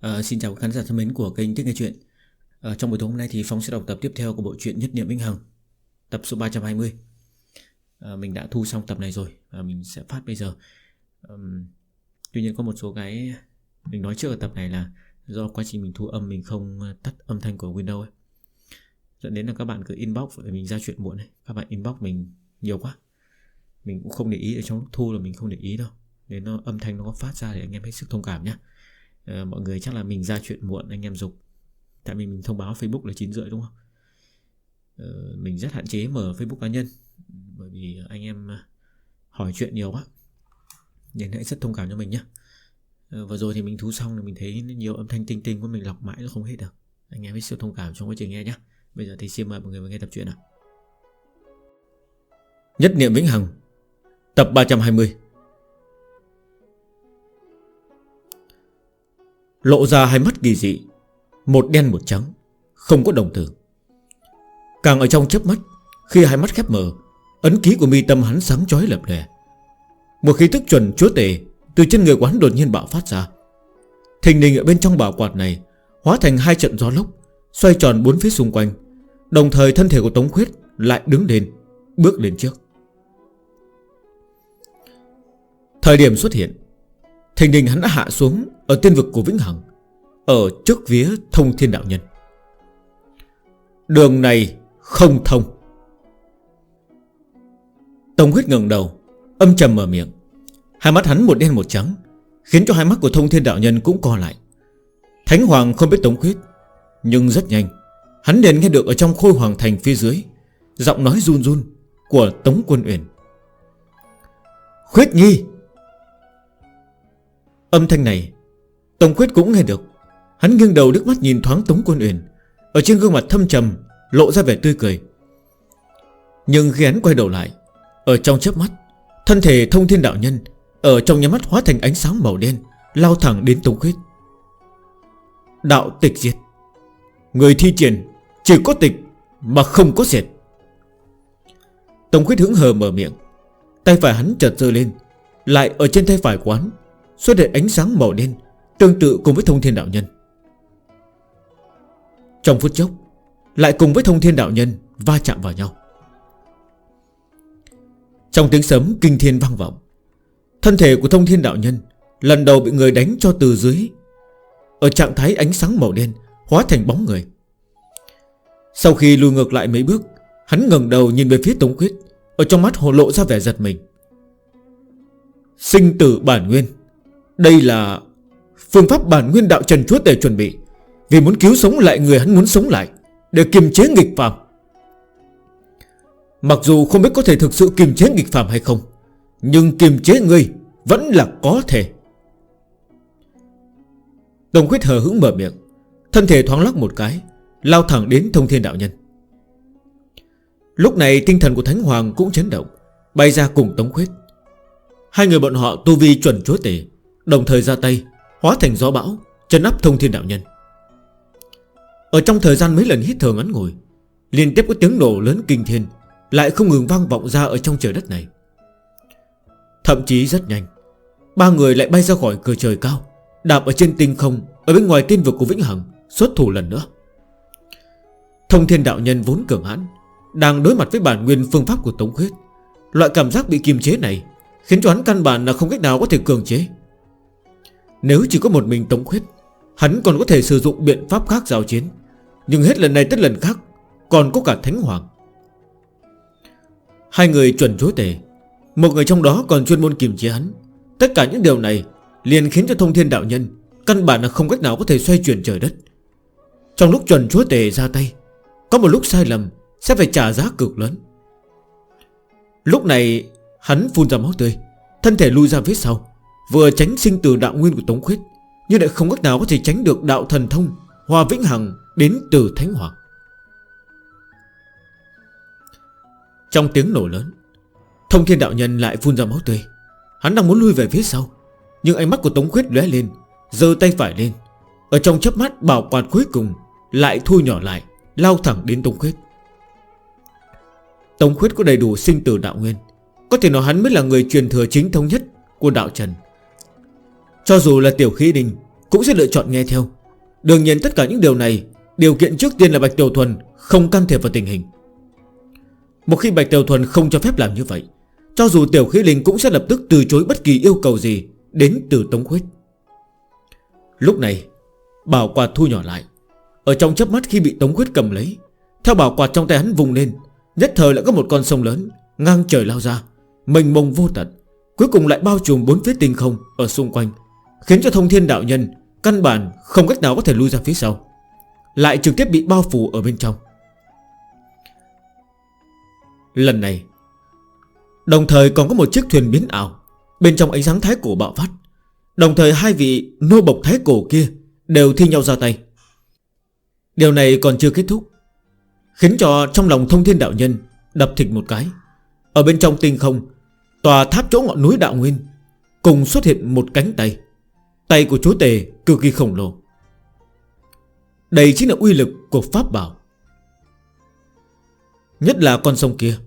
À, xin chào khán giả thân mến của kênh Thích Nghe Chuyện. À, Trong buổi tối hôm nay thì Phong sẽ đọc tập tiếp theo của bộ truyện Nhất Niệm Vĩnh Hằng Tập số 320 à, ờ, Mình đã thu xong tập này rồi và Mình sẽ phát bây giờ. À, Tuy nhiên có một số cái Mình nói trước ở tập này là Do quá trình mình thu âm mình không tắt âm thanh của Windows ấy. Dẫn đến là các bạn cứ inbox để mình ra chuyện muộn ấy. Các bạn inbox mình nhiều quá. Mình cũng không để ý ở trong lúc thu là mình không để ý đâu. Nên nó, âm thanh nó có phát ra để anh em hết sức thông cảm nhé Ờ, mọi người chắc là mình ra chuyện muộn anh em dục tại vì mình thông báo facebook là chín rưỡi đúng không? À, mình rất hạn chế mở facebook cá nhân bởi vì anh em ờ, hỏi chuyện nhiều quá. Nên hãy rất thông cảm cho mình nhé vừa rồi thì mình thu xong thì mình thấy nhiều âm thanh tinh tinh của mình lọc mãi nó không hết được. Anh em hãy siêu thông cảm trong quá trình nghe nhé bây giờ thì xin mời mọi người vào nghe tập truyện nào. Nhất niệm vĩnh hằng Tập 320 Lộ ra hai mắt kỳ dị, Một đen một trắng, Không có đồng tử. Càng ở trong chớp mắt, Khi hai mắt khép mở, Ấn ký của mi tâm hắn sáng chói lập lè. Một khí thức chuẩn chúa tể Từ trên người quán đột nhiên bạo phát ra. Thình đình ở bên trong bảo quạt này, Hóa thành hai trận gió lốc, Xoay tròn bốn phía xung quanh, Đồng thời thân thể của Tống Khuyết lại đứng lên, Bước lên trước. Thời điểm xuất hiện, Thình đình hắn đã hạ xuống ở tiên vực của Vĩnh Hằng, Ở trước vía thông thiên đạo nhân. Đường này không thông. Tông huyết ngẩng đầu, Âm trầm mở miệng. Hai mắt hắn một đen một trắng, Khiến cho hai mắt của thông thiên đạo nhân cũng co lại. Thánh Hoàng không biết Tống Khuyết Nhưng rất nhanh, Hắn liền nghe được ở trong khôi hoàng thành phía dưới, Giọng nói run run Của Tống Quân Uyển. Khuyết Nhi! Âm thanh này Tổng quyết cũng nghe được. Hắn nghiêng đầu nước mắt nhìn thoáng Tống Quân Uyển. Ở trên gương mặt thâm trầm, Lộ ra vẻ tươi cười. Nhưng khi hắn quay đầu lại, Ở trong chớp mắt, Thân thể thông thiên đạo nhân Ở trong nhà mắt hóa thành ánh sáng màu đen, Lao thẳng đến Tống Quyết. Đạo tịch diệt. Người thi triển, chỉ có tịch Mà không có diệt. Tống Quyết hứng hờ mở miệng. Tay phải hắn chợt rơi lên, Lại ở trên tay phải quán Xuất hiện ánh sáng màu đen Tương tự cùng với thông thiên đạo nhân. Trong phút chốc, Lại cùng với thông thiên đạo nhân Va chạm vào nhau. Trong tiếng sấm kinh thiên vang vọng, Thân thể của thông thiên đạo nhân Lần đầu bị người đánh cho từ dưới, Ở trạng thái ánh sáng màu đen Hóa thành bóng người. Sau khi lùi ngược lại mấy bước, Hắn ngẩng đầu nhìn về phía Tống Quyết Ở trong mắt hồ lộ ra vẻ giật mình. Sinh tử bản nguyên, Đây là Phương pháp bản nguyên đạo trần chúa tể chuẩn bị. Vì muốn cứu sống lại người hắn muốn sống lại, Để kiềm chế nghịch phạm Mặc dù không biết có thể thực sự kiềm chế nghịch phạm hay không, Nhưng kiềm chế người Vẫn là có thể. Tổng khuyết hờ hững mở miệng, Thân thể thoáng lắc một cái, Lao thẳng đến thông thiên đạo nhân. Lúc này tinh thần của Thánh Hoàng cũng chấn động, Bay ra cùng Tống Khuyết. Hai người bọn họ tu vi chuẩn chúa tể, Đồng thời ra tay Hóa thành gió bão, Chân áp thông thiên đạo nhân. Ở trong thời gian mấy lần hít thở ngắn ngồi Liên tiếp có tiếng nổ lớn kinh thiên Lại không ngừng vang vọng ra ở trong trời đất này. Thậm chí rất nhanh, Ba người lại bay ra khỏi cửa trời cao, Đạp ở trên tinh không Ở bên ngoài tiên vực của Vĩnh Hằng Xuất thủ lần nữa. Thông thiên đạo nhân vốn cường hãn, Đang đối mặt với bản nguyên phương pháp của Tống Khuyết, Loại cảm giác bị kiềm chế này Khiến cho hắn căn bản là không cách nào có thể cường chế. Nếu chỉ có một mình Tống Khuyết, Hắn còn có thể sử dụng biện pháp khác giao chiến. Nhưng hết lần này tới lần khác, Còn có cả Thánh Hoàng. Hai người chuẩn chối tề. Một người trong đó còn chuyên môn kiềm chế hắn. Tất cả những điều này Liền khiến cho thông thiên đạo nhân Căn bản là không cách nào có thể xoay chuyển trời đất. Trong lúc chuẩn chúa tề ra tay, Có một lúc sai lầm Sẽ phải trả giá cực lớn. Lúc này, hắn phun ra máu tươi, Thân thể lui ra phía sau. Vừa tránh sinh từ đạo nguyên của Tống Khuyết, Nhưng lại không cách nào có thể tránh được đạo thần thông Hòa Vĩnh Hằng đến từ Thánh Hoàng. Trong tiếng nổ lớn, Thông thiên đạo nhân lại phun ra máu tươi. Hắn đang muốn lui về phía sau, Nhưng ánh mắt của Tống Khuyết lóe lên Dơ tay phải lên. Ở trong chấp mắt, bảo quạt cuối cùng Lại thu nhỏ lại, Lao thẳng đến Tống Khuyết. Tống Khuyết có đầy đủ sinh tử đạo nguyên, Có thể nói hắn mới là người truyền thừa chính thống nhất Của đạo Trần. Cho dù là tiểu khí đình Cũng sẽ lựa chọn nghe theo. Đương nhiên tất cả những điều này, Điều kiện trước tiên là Bạch Tiểu Thuần không can thiệp vào tình hình. Một khi Bạch Tiểu Thuần không cho phép làm như vậy, Cho dù Tiểu Khí Linh cũng sẽ lập tức từ chối bất kỳ yêu cầu gì Đến từ Tống Khuyết. Lúc này, Bảo quạt thu nhỏ lại. Ở trong chấp mắt khi bị Tống Khuyết cầm lấy, Theo bảo quạt trong tay hắn vùng lên, Nhất thời lại có một con sông lớn Ngang trời lao ra Mình mông vô tận, Cuối cùng lại bao trùm bốn phía tinh không Ở xung quanh. Khiến cho thông thiên đạo nhân Căn bản không cách nào có thể lui ra phía sau, Lại trực tiếp bị bao phủ ở bên trong. Lần này, Đồng thời còn có một chiếc thuyền biến ảo Bên trong ánh sáng thái cổ bạo phát. Đồng thời hai vị nô bộc thái cổ kia Đều thi nhau ra tay. Điều này còn chưa kết thúc, Khiến cho trong lòng thông thiên đạo nhân Đập thịt một cái. Ở bên trong tinh không, Tòa tháp chỗ ngọn núi đạo nguyên Cùng xuất hiện một cánh tay. Tay của chúa tề cực kỳ khổng lồ. Đây chính là uy lực của pháp bảo. Nhất là con sông kia,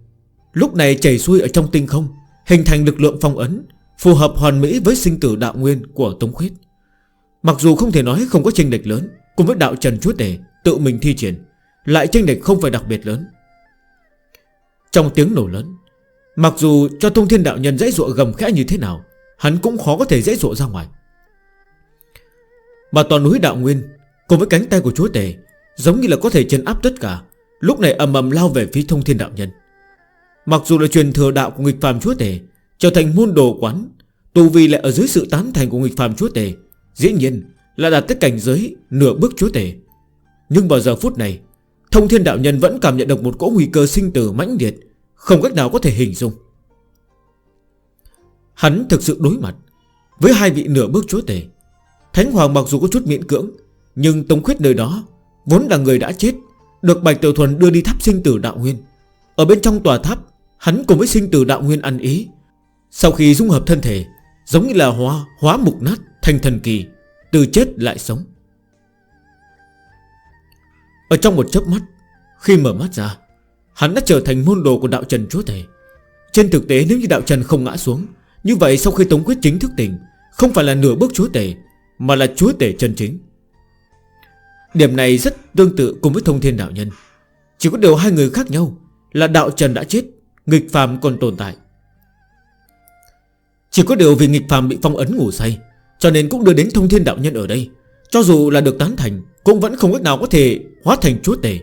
Lúc này chảy xuôi ở trong tinh không, Hình thành lực lượng phong ấn, Phù hợp hoàn mỹ với sinh tử đạo nguyên của Tống Khuyết. Mặc dù không thể nói không có tranh địch lớn, Cùng với đạo Trần Chúa Tể Tự mình thi triển, Lại tranh địch không phải đặc biệt lớn. Trong tiếng nổ lớn, Mặc dù cho thông thiên đạo nhân dãy ruộng gầm khẽ như thế nào, Hắn cũng khó có thể dãy ruộng ra ngoài. Mà toàn núi đạo nguyên, Cùng với cánh tay của chúa tể, Giống như là có thể chấn áp tất cả, Lúc này ầm ầm lao về phía thông thiên đạo nhân. Mặc dù là truyền thừa đạo của nghịch phàm chúa tể Trở thành môn đồ quán, Tù vi lại ở dưới sự tán thành của nghịch phàm chúa tể, Dĩ nhiên là đạt tới cảnh giới Nửa bước chúa tể. Nhưng vào giờ phút này, Thông thiên đạo nhân vẫn cảm nhận được một cỗ nguy cơ sinh tử mãnh liệt, Không cách nào có thể hình dung. Hắn thực sự đối mặt Với hai vị nửa bước chúa tể. Thánh Hoàng mặc dù có chút miễn cưỡng Nhưng Tống Khuyết nơi đó Vốn là người đã chết Được Bạch Tiểu Thuần đưa đi tháp sinh tử đạo nguyên. Ở bên trong tòa tháp Hắn cùng với sinh tử đạo nguyên ăn ý. Sau khi dung hợp thân thể Giống như là hóa, hóa mục nát thành thần kỳ Từ chết lại sống. Ở trong một chớp mắt Khi mở mắt ra Hắn đã trở thành môn đồ của đạo trần chúa thể Trên thực tế nếu như đạo trần không ngã xuống Như vậy sau khi Tống Quyết chính thức tỉnh Không phải là nửa bước chúa thể mà là chúa tể chân chính. Điểm này rất tương tự cùng với thông thiên đạo nhân. Chỉ có điều hai người khác nhau Là đạo trần đã chết, Nghịch phàm còn tồn tại. Chỉ có điều vì nghịch phàm bị phong ấn ngủ say, Cho nên cũng đưa đến thông thiên đạo nhân ở đây. Cho dù là được tán thành, Cũng vẫn không cách nào có thể hóa thành chúa tể,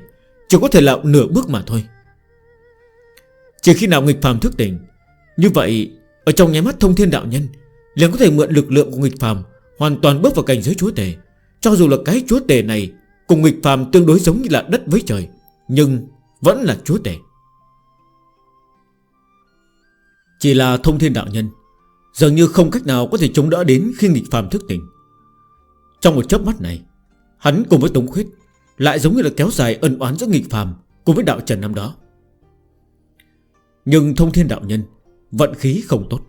Chỉ có thể là nửa bước mà thôi. Chỉ khi nào nghịch phàm thức tỉnh, Như vậy, Ở trong nháy mắt thông thiên đạo nhân, liền có thể mượn lực lượng của nghịch phàm Hoàn toàn bước vào cảnh giới chúa tể. Cho dù là cái chúa tể này Cùng nghịch phàm tương đối giống như là đất với trời, Nhưng vẫn là chúa tể. Chỉ là thông thiên đạo nhân, Dường như không cách nào có thể chống đỡ đến Khi nghịch phàm thức tỉnh. Trong một chớp mắt này, Hắn cùng với Tống Khuyết Lại giống như là kéo dài ân oán giữa nghịch phàm Cùng với đạo trần năm đó. Nhưng thông thiên đạo nhân Vận khí không tốt.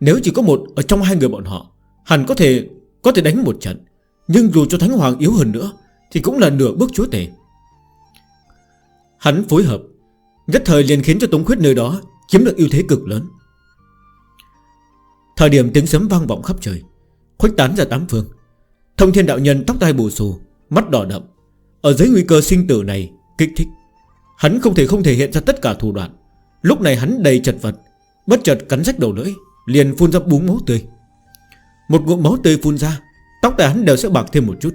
Nếu chỉ có một ở trong hai người bọn họ, hắn có thể có thể đánh một trận, Nhưng dù cho Thánh Hoàng yếu hơn nữa, Thì cũng là nửa bước chúa tể. Hắn phối hợp, Nhất thời liền khiến cho Tống Khuyết nơi đó Chiếm được ưu thế cực lớn. Thời điểm tiếng sấm vang vọng khắp trời, Khuếch tán ra tám phương. Thông thiên đạo nhân tóc tai bù xù, Mắt đỏ đậm. Ở dưới nguy cơ sinh tử này, kích thích. Hắn không thể không thể hiện ra tất cả thủ đoạn. Lúc này hắn đầy chật vật, Bất chợt cắn rách đầu lưỡi, Liền phun ra búng máu tươi. Một ngụm máu tươi phun ra, Tóc tài hắn đều sẽ bạc thêm một chút,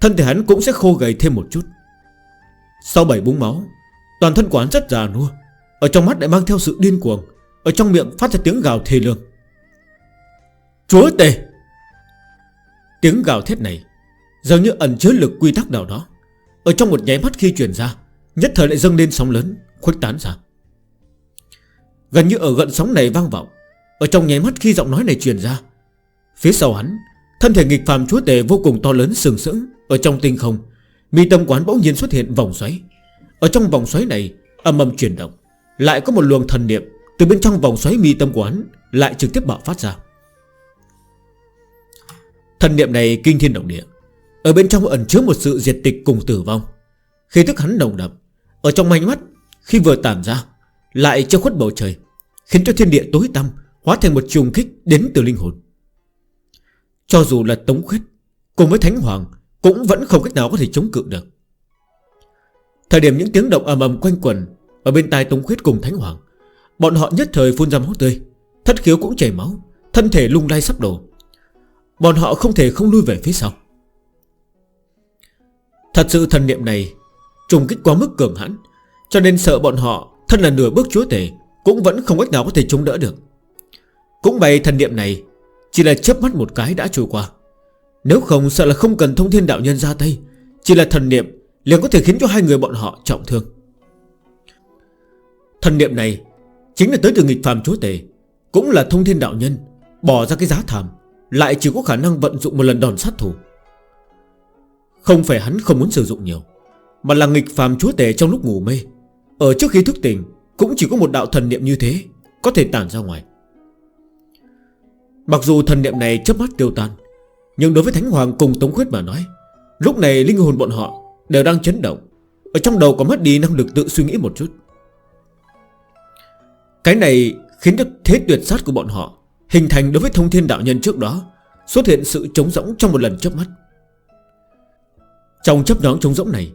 Thân thể hắn cũng sẽ khô gầy thêm một chút. Sau bảy búng máu, Toàn thân của hắn rất già nua, Ở trong mắt lại mang theo sự điên cuồng, Ở trong miệng phát ra tiếng gào thề lương. Chúa tề Tiếng gào thét này Dường như ẩn chứa lực quy tắc nào đó, Ở trong một nháy mắt khi chuyển ra, Nhất thời lại dâng lên sóng lớn, Khuếch tán ra. Gần như ở gần sóng này vang vọng, Ở trong nháy mắt khi giọng nói này truyền ra Phía sau hắn, Thân thể nghịch phàm chúa tể vô cùng to lớn sừng sững Ở trong tinh không. Mi tâm quán bỗng nhiên xuất hiện vòng xoáy. Ở trong vòng xoáy này, âm âm chuyển động. Lại có một luồng thần niệm Từ bên trong vòng xoáy mi tâm quán Lại trực tiếp bạo phát ra. Thần niệm này kinh thiên động địa. Ở bên trong ẩn chứa một sự diệt tịch cùng tử vong. Khi thức hắn nồng đập Ở trong manh mắt, khi vừa tản ra, Lại cho khuất bầu trời, Khiến cho thiên địa tối tăm Hóa thành một trùng kích đến từ linh hồn. Cho dù là Tống Khuyết, Cùng với Thánh Hoàng Cũng vẫn không cách nào có thể chống cự được. Thời điểm những tiếng động ầm ầm quanh quần Ở bên tai Tống Khuyết cùng Thánh Hoàng, Bọn họ nhất thời phun ra máu tươi, Thất khiếu cũng chảy máu, Thân thể lung lay sắp đổ. Bọn họ không thể không lui về phía sau. Thật sự thần niệm này Trùng kích quá mức cường hãn, Cho nên sợ bọn họ Thân là nửa bước chúa tể Cũng vẫn không cách nào có thể chống đỡ được. Cũng bày thần niệm này chỉ là chớp mắt một cái đã trôi qua. Nếu không, sợ là không cần thông thiên đạo nhân ra tay. Chỉ là thần niệm liền có thể khiến cho hai người bọn họ trọng thương. Thần niệm này Chính là tới từ nghịch phàm chúa tể, Cũng là thông thiên đạo nhân, Bỏ ra cái giá thảm, Lại chỉ có khả năng vận dụng một lần đòn sát thủ. Không phải hắn không muốn sử dụng nhiều, Mà là nghịch phàm chúa tể trong lúc ngủ mê. Ở trước khi thức tỉnh, Cũng chỉ có một đạo thần niệm như thế Có thể tản ra ngoài. Mặc dù thần niệm này chớp mắt tiêu tan, Nhưng đối với Thánh Hoàng cùng Tống Khuyết mà nói, Lúc này linh hồn bọn họ Đều đang chấn động. Ở trong đầu có mất đi năng lực tự suy nghĩ một chút. Cái này khiến cho thế tuyệt sát của bọn họ Hình thành đối với thông thiên đạo nhân trước đó Xuất hiện sự trống rỗng trong một lần chớp mắt. Trong chấp nón trống rỗng này,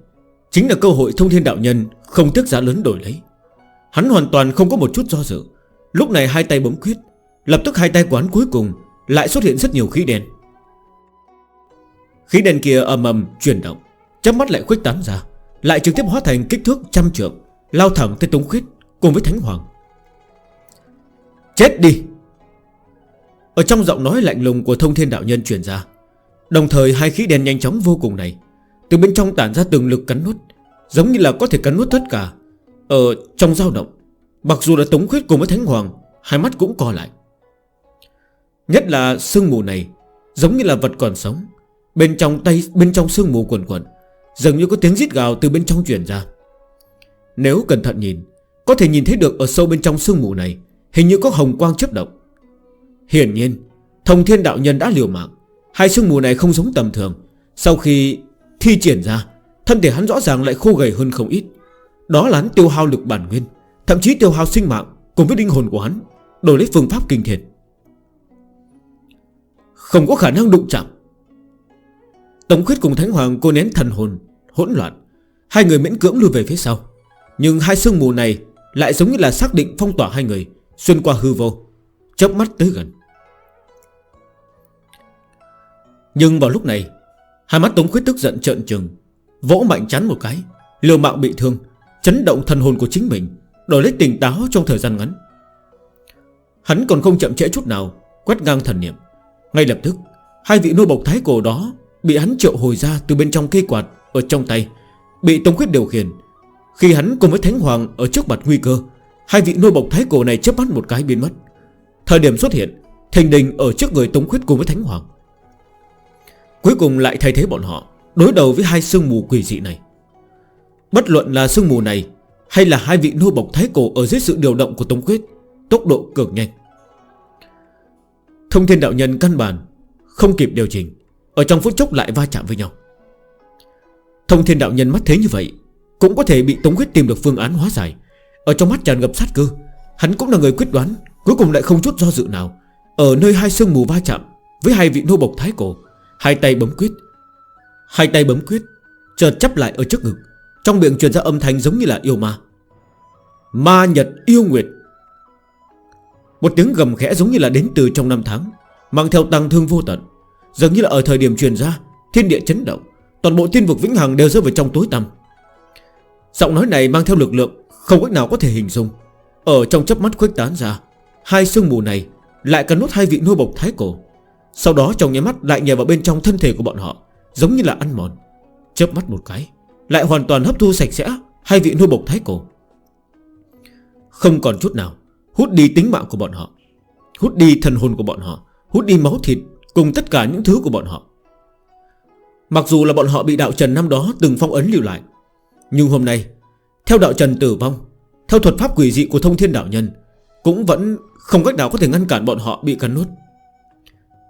Chính là cơ hội thông thiên đạo nhân Không tiếc giá lớn đổi lấy. Hắn hoàn toàn không có một chút do dự. Lúc này hai tay bấm quyết Lập tức hai tay quán cuối cùng, Lại xuất hiện rất nhiều khí đen. Khí đen kia ầm ầm chuyển động Chắp mắt lại khuếch tán ra, Lại trực tiếp hóa thành kích thước trăm trượng, Lao thẳng tới Tống Khuyết cùng với Thánh Hoàng. Chết đi! Ở trong giọng nói lạnh lùng của thông thiên đạo nhân chuyển ra, Đồng thời hai khí đen nhanh chóng vô cùng này, Từ bên trong tản ra từng lực cắn nuốt, Giống như là có thể cắn nuốt tất cả. Ở trong dao động, Mặc dù là Tống Khuyết cùng với Thánh Hoàng, Hai mắt cũng co lại. Nhất là sương mù này, Giống như là vật còn sống. Bên trong tay, bên trong sương mù quần quần, Dường như có tiếng rít gào từ bên trong chuyển ra. Nếu cẩn thận nhìn, Có thể nhìn thấy được ở sâu bên trong sương mù này, Hình như có hồng quang chấp động. Hiển nhiên, Thông thiên đạo nhân đã liều mạng. Hai sương mù này không giống tầm thường. Sau khi thi triển ra, Thân thể hắn rõ ràng lại khô gầy hơn không ít. Đó là hắn tiêu hao lực bản nguyên, Thậm chí tiêu hao sinh mạng Cùng với linh hồn của hắn, Đổi lấy phương pháp kinh thiệt không có khả năng đụng chạm. Tống khuyết cùng Thánh Hoàng cô nén thần hồn, Hỗn loạn. Hai người miễn cưỡng lùi về phía sau. Nhưng hai sương mù này lại giống như là xác định phong tỏa hai người, Xuyên qua hư vô Chấp mắt tới gần. Nhưng vào lúc này, Hai mắt Tống Khuyết tức giận trợn trừng, Vỗ mạnh chắn một cái, Liều mạng bị thương, Chấn động thần hồn của chính mình Đổi lấy tỉnh táo trong thời gian ngắn. Hắn còn không chậm trễ chút nào, Quét ngang thần niệm. Ngay lập tức, Hai vị nô bộc thái cổ đó Bị hắn triệu hồi ra từ bên trong cây quạt Ở trong tay, Bị Tống Khuyết điều khiển. Khi hắn cùng với Thánh Hoàng ở trước mặt nguy cơ, Hai vị nô bộc thái cổ này chấp mắt một cái biến mất. Thời điểm xuất hiện Thành đình ở trước người Tống Khuyết cùng với Thánh Hoàng. Cuối cùng lại thay thế bọn họ, Đối đầu với hai sương mù quỷ dị này. Bất luận là sương mù này Hay là hai vị nô bộc thái cổ Ở dưới sự điều động của Tống Khuyết, Tốc độ cực nhanh. Thông thiên đạo nhân căn bản Không kịp điều chỉnh, Ở trong phút chốc lại va chạm với nhau. Thông thiên đạo nhân mắt thế như vậy, Cũng có thể bị Tống Quyết tìm được phương án hóa giải. Ở trong mắt tràn ngập sát cơ, Hắn cũng là người quyết đoán, Cuối cùng lại không chút do dự nào, Ở nơi hai sương mù va chạm Với hai vị nô bộc thái cổ, Hai tay bấm quyết. Hai tay bấm quyết, Chợt chắp lại ở trước ngực, Trong miệng truyền ra âm thanh giống như là yêu ma. Ma nhật yêu nguyệt một tiếng gầm khẽ giống như là đến từ trong năm tháng, Mang theo tăng thương vô tận. Giống như là ở thời điểm truyền ra, Thiên địa chấn động, Toàn bộ thiên vực vĩnh hằng đều rơi vào trong tối tăm. Giọng nói này mang theo lực lượng Không cách nào có thể hình dung. Ở trong chấp mắt khuếch tán ra, Hai sương mù này lại cần nốt hai vị nô bộc thái cổ. Sau đó trong nháy mắt lại nhảy vào bên trong thân thể của bọn họ, Giống như là ăn mòn. Chớp mắt một cái, Lại hoàn toàn hấp thu sạch sẽ Hai vị nô bộc thái cổ. Không còn chút nào Hút đi tính mạng của bọn họ. Hút đi thần hồn của bọn họ. Hút đi máu thịt cùng tất cả những thứ của bọn họ. Mặc dù là bọn họ bị đạo trần năm đó từng phong ấn lưu lại, Nhưng hôm nay, Theo đạo trần tử vong, Theo thuật pháp quỷ dị của thông thiên đạo nhân, Cũng vẫn không cách nào có thể ngăn cản bọn họ bị cắn nuốt.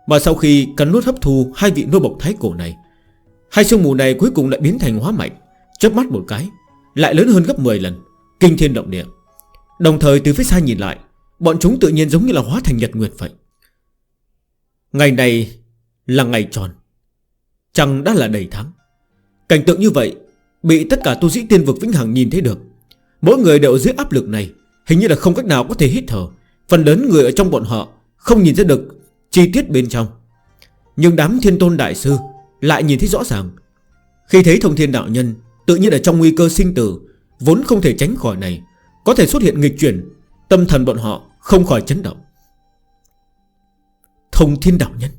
Mà sau khi cắn nuốt hấp thu hai vị nô bộc thái cổ này, Hai sương mù này cuối cùng lại biến thành hóa mạnh, chớp mắt một cái, Lại lớn hơn gấp 10 lần, Kinh thiên động địa. Đồng thời từ phía xa nhìn lại, Bọn chúng tự nhiên giống như là hóa thành nhật nguyệt vậy. Ngày này là ngày tròn, Chẳng đã là đầy tháng. Cảnh tượng như vậy Bị tất cả tu sĩ tiên vực Vĩnh Hằng nhìn thấy được. Mỗi người đều dưới áp lực này, Hình như là không cách nào có thể hít thở. Phần lớn người ở trong bọn họ Không nhìn ra được chi tiết bên trong. Nhưng đám thiên tôn đại sư Lại nhìn thấy rõ ràng. Khi thấy thông thiên đạo nhân Tự nhiên ở trong nguy cơ sinh tử, Vốn không thể tránh khỏi này có thể xuất hiện nghịch chuyển, Tâm thần bọn họ không khỏi chấn động. Thông thiên đạo nhân,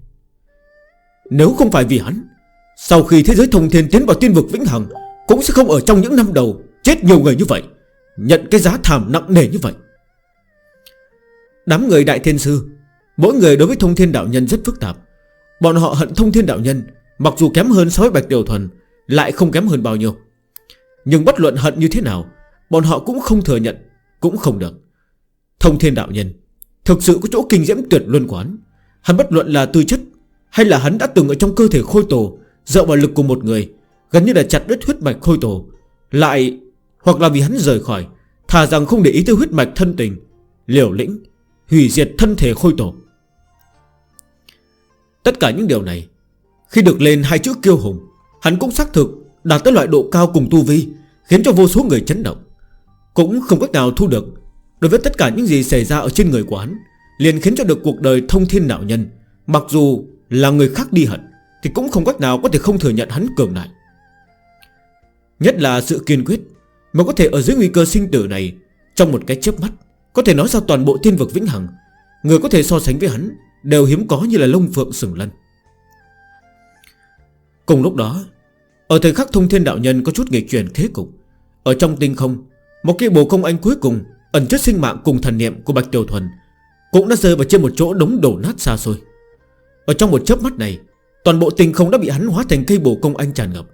Nếu không phải vì hắn, Sau khi thế giới thông thiên tiến vào tiên vực vĩnh hằng, Cũng sẽ không ở trong những năm đầu Chết nhiều người như vậy, Nhận cái giá thảm nặng nề như vậy. Đám người đại thiên sư, Mỗi người đối với thông thiên đạo nhân rất phức tạp. Bọn họ hận thông thiên đạo nhân, Mặc dù kém hơn so với bạch tiểu thuần, Lại không kém hơn bao nhiêu. Nhưng bất luận hận như thế nào Bọn họ cũng không thừa nhận, Cũng không được. Thông thiên đạo nhân, Thực sự có chỗ kinh diễm tuyệt luân quán. Hắn bất luận là tư chất, Hay là hắn đã từng ở trong cơ thể khôi tổ Dậu vào lực của một người, Gần như là chặt đứt huyết mạch khôi tổ. Lại, Hoặc là vì hắn rời khỏi, Thà rằng không để ý tới huyết mạch thân tình, Liều lĩnh, Hủy diệt thân thể khôi tổ. Tất cả những điều này, Khi được lên hai chữ kiêu hùng, Hắn cũng xác thực đạt tới loại độ cao cùng tu vi, Khiến cho vô số người chấn động. Cũng không cách nào thu được. Đối với tất cả những gì xảy ra ở trên người của hắn, Liền khiến cho được cuộc đời thông thiên đạo nhân. Mặc dù là người khác đi hận, Thì cũng không cách nào có thể không thừa nhận hắn cường đại. Nhất là sự kiên quyết Mà có thể ở dưới nguy cơ sinh tử này, Trong một cái chớp mắt, Có thể nói ra toàn bộ thiên vực vĩnh hằng, Người có thể so sánh với hắn Đều hiếm có như là lông phượng sừng lân. Cùng lúc đó, Ở thời khắc thông thiên đạo nhân có chút nghịch chuyển thế cục, Ở trong tinh không một cây bồ công anh cuối cùng, Ẩn chất sinh mạng cùng thần niệm của Bạch Tiểu Thuần, Cũng đã rơi vào trên một chỗ đống đổ nát xa xôi. Ở trong một chớp mắt này, Toàn bộ tình không đã bị hắn hóa thành cây bồ công anh tràn ngập.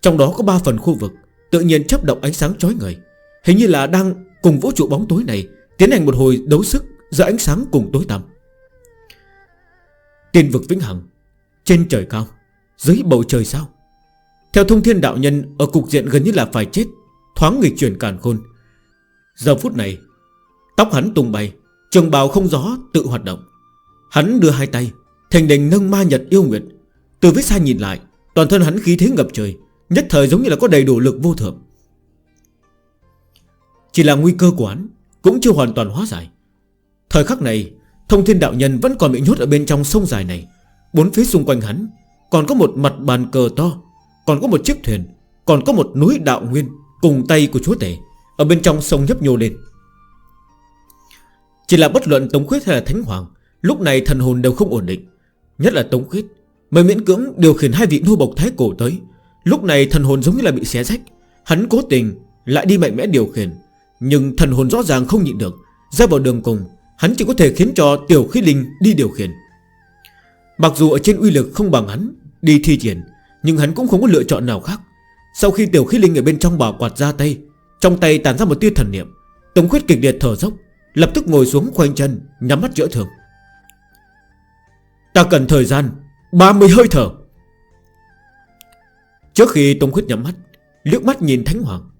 Trong đó có 3 phần khu vực, Tự nhiên chấp động ánh sáng chói người Hình như là đang cùng vũ trụ bóng tối này Tiến hành một hồi đấu sức giữa ánh sáng cùng tối tăm. Tiên vực vĩnh hằng, Trên trời cao, Dưới bầu trời sao? Theo thông thiên đạo nhân ở cục diện gần như là phải chết, Thoáng người chuyển càn khôn Giờ phút này, Tóc hắn tung bay, Trường bào không gió tự hoạt động. Hắn đưa hai tay, Thành đình nâng ma nhật yêu nguyệt. Từ vết xa nhìn lại, Toàn thân hắn khí thế ngập trời, Nhất thời giống như là có đầy đủ lực vô thượng. Chỉ là nguy cơ của hắn Cũng chưa hoàn toàn hóa giải. Thời khắc này, Thông thiên đạo nhân vẫn còn bị nhốt ở bên trong sông dài này. Bốn phía xung quanh hắn Còn có một mặt bàn cờ to, Còn có một chiếc thuyền, Còn có một núi đạo nguyên Cùng tay của chúa tể. Ở bên trong sông nhấp nhô lên. Chỉ là bất luận Tống Khuyết hay là Thánh Hoàng, Lúc này thần hồn đều không ổn định. Nhất là Tống Khuyết Mới miễn cưỡng điều khiển hai vị nô bộc thái cổ tới. Lúc này thần hồn giống như là bị xé rách. Hắn cố tình lại đi mạnh mẽ điều khiển, Nhưng thần hồn rõ ràng không nhịn được. Ra vào đường cùng, Hắn chỉ có thể khiến cho tiểu khí linh đi điều khiển. Mặc dù ở trên uy lực không bằng hắn Đi thi triển, Nhưng hắn cũng không có lựa chọn nào khác. Sau khi tiểu khí linh ở bên trong bảo quạt ra tay trong tay tàn ra một tia thần niệm. Tống khuyết kịch liệt thở dốc, Lập tức ngồi xuống khoanh chân, Nhắm mắt chữa thường Ta cần thời gian 30 hơi thở. Trước khi Tống khuyết nhắm mắt, liếc mắt nhìn Thánh Hoàng.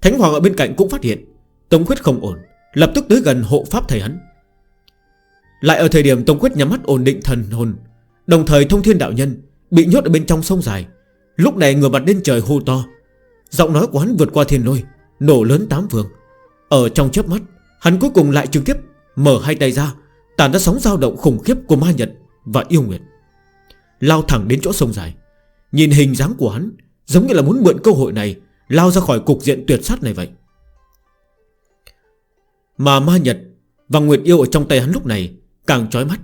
Thánh Hoàng ở bên cạnh cũng phát hiện, Tống khuyết không ổn, Lập tức tới gần hộ pháp thầy hắn. Lại ở thời điểm Tống khuyết nhắm mắt ổn định thần hồn, Đồng thời thông thiên đạo nhân Bị nhốt ở bên trong sông dài. Lúc này ngửa mặt lên trời hô to. Giọng nói của hắn vượt qua thiên lôi. Nổ lớn tám vương Ở trong chớp mắt, Hắn cuối cùng lại trực tiếp mở hai tay ra Tàn ra sóng dao động khủng khiếp của ma nhật Và yêu nguyệt. Lao thẳng đến chỗ sông dài. Nhìn hình dáng của hắn, Giống như là muốn mượn cơ hội này, Lao ra khỏi cục diện tuyệt sát này vậy. Mà ma nhật Và nguyệt yêu ở trong tay hắn lúc này Càng trói mắt.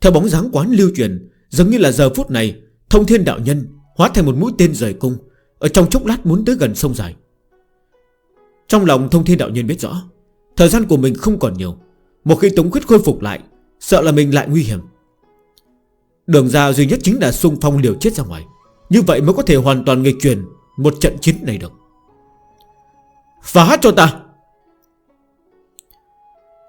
Theo bóng dáng quán lưu truyền, Giống như là giờ phút này, Thông thiên đạo nhân Hóa thành một mũi tên rời cung, Ở trong chốc lát muốn tới gần sông dài. Trong lòng thông thiên đạo nhân biết rõ, Thời gian của mình không còn nhiều. Một khi Tống Khuyết khôi phục lại, Sợ là mình lại nguy hiểm. Đường ra duy nhất chính là xung phong liều chết ra ngoài. Như vậy mới có thể hoàn toàn nghịch truyền Một trận chiến này được. Phá cho ta!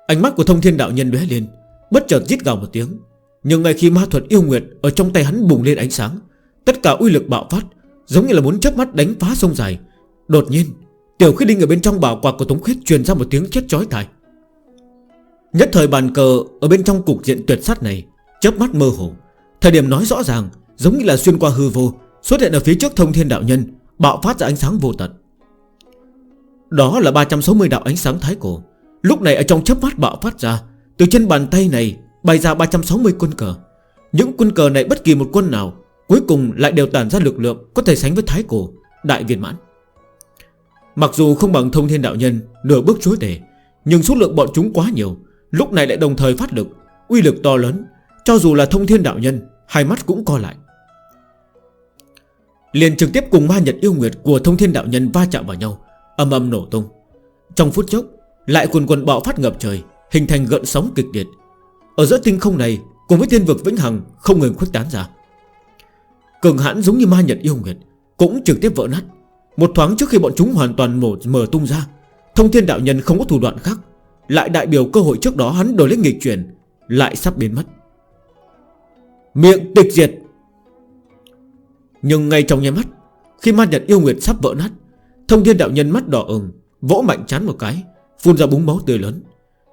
Ánh mắt của thông thiên đạo nhân lóe lên, Bất chợt giết gào một tiếng. Nhưng ngay khi ma thuật yêu nguyệt Ở trong tay hắn bùng lên ánh sáng, Tất cả uy lực bạo phát, Giống như là muốn chớp mắt đánh phá sông dài. Đột nhiên Tiểu khí đinh ở bên trong bảo quạt của Tống Khuyết Truyền ra một tiếng chết chói tai. Nhất thời bàn cờ ở bên trong cục diện tuyệt sát này chớp mắt mơ hồ. Thời điểm nói rõ ràng, giống như là xuyên qua hư vô, Xuất hiện ở phía trước thông thiên đạo nhân, Bạo phát ra ánh sáng vô tận. Đó là 360 đạo ánh sáng thái cổ. Lúc này ở trong chớp mắt bạo phát ra, Từ trên bàn tay này Bày ra 360 quân cờ. Những quân cờ này bất kỳ một quân nào Cuối cùng lại đều tản ra lực lượng Có thể sánh với thái cổ, Đại viên mãn. Mặc dù không bằng thông thiên đạo nhân, Nửa bước chúa tể, Nhưng số lượng bọn chúng quá nhiều, Lúc này lại đồng thời phát lực, Uy lực to lớn, Cho dù là thông thiên đạo nhân, Hai mắt cũng co lại. Liền trực tiếp cùng ma nhật yêu nguyệt Của thông thiên đạo nhân va chạm vào nhau, Âm âm nổ tung. Trong phút chốc, Lại quần quần bạo phát ngập trời, Hình thành gợn sóng kịch liệt. Ở giữa tinh không này, Cùng với tiên vực vĩnh hằng, Không ngừng khuếch tán ra. Cường hãn giống như ma nhật yêu nguyệt, Cũng trực tiếp vỡ nát. Một thoáng trước khi bọn chúng hoàn toàn mở, mở tung ra Thông thiên đạo nhân không có thủ đoạn khác. Lại đại biểu cơ hội trước đó hắn đổi lấy nghịch chuyển Lại sắp biến mất. Miệng tịch diệt. Nhưng ngay trong nháy mắt Khi ma nhật yêu nguyệt sắp vỡ nát Thông thiên đạo nhân mắt đỏ ửng Vỗ mạnh chán một cái Phun ra búng máu tươi lớn.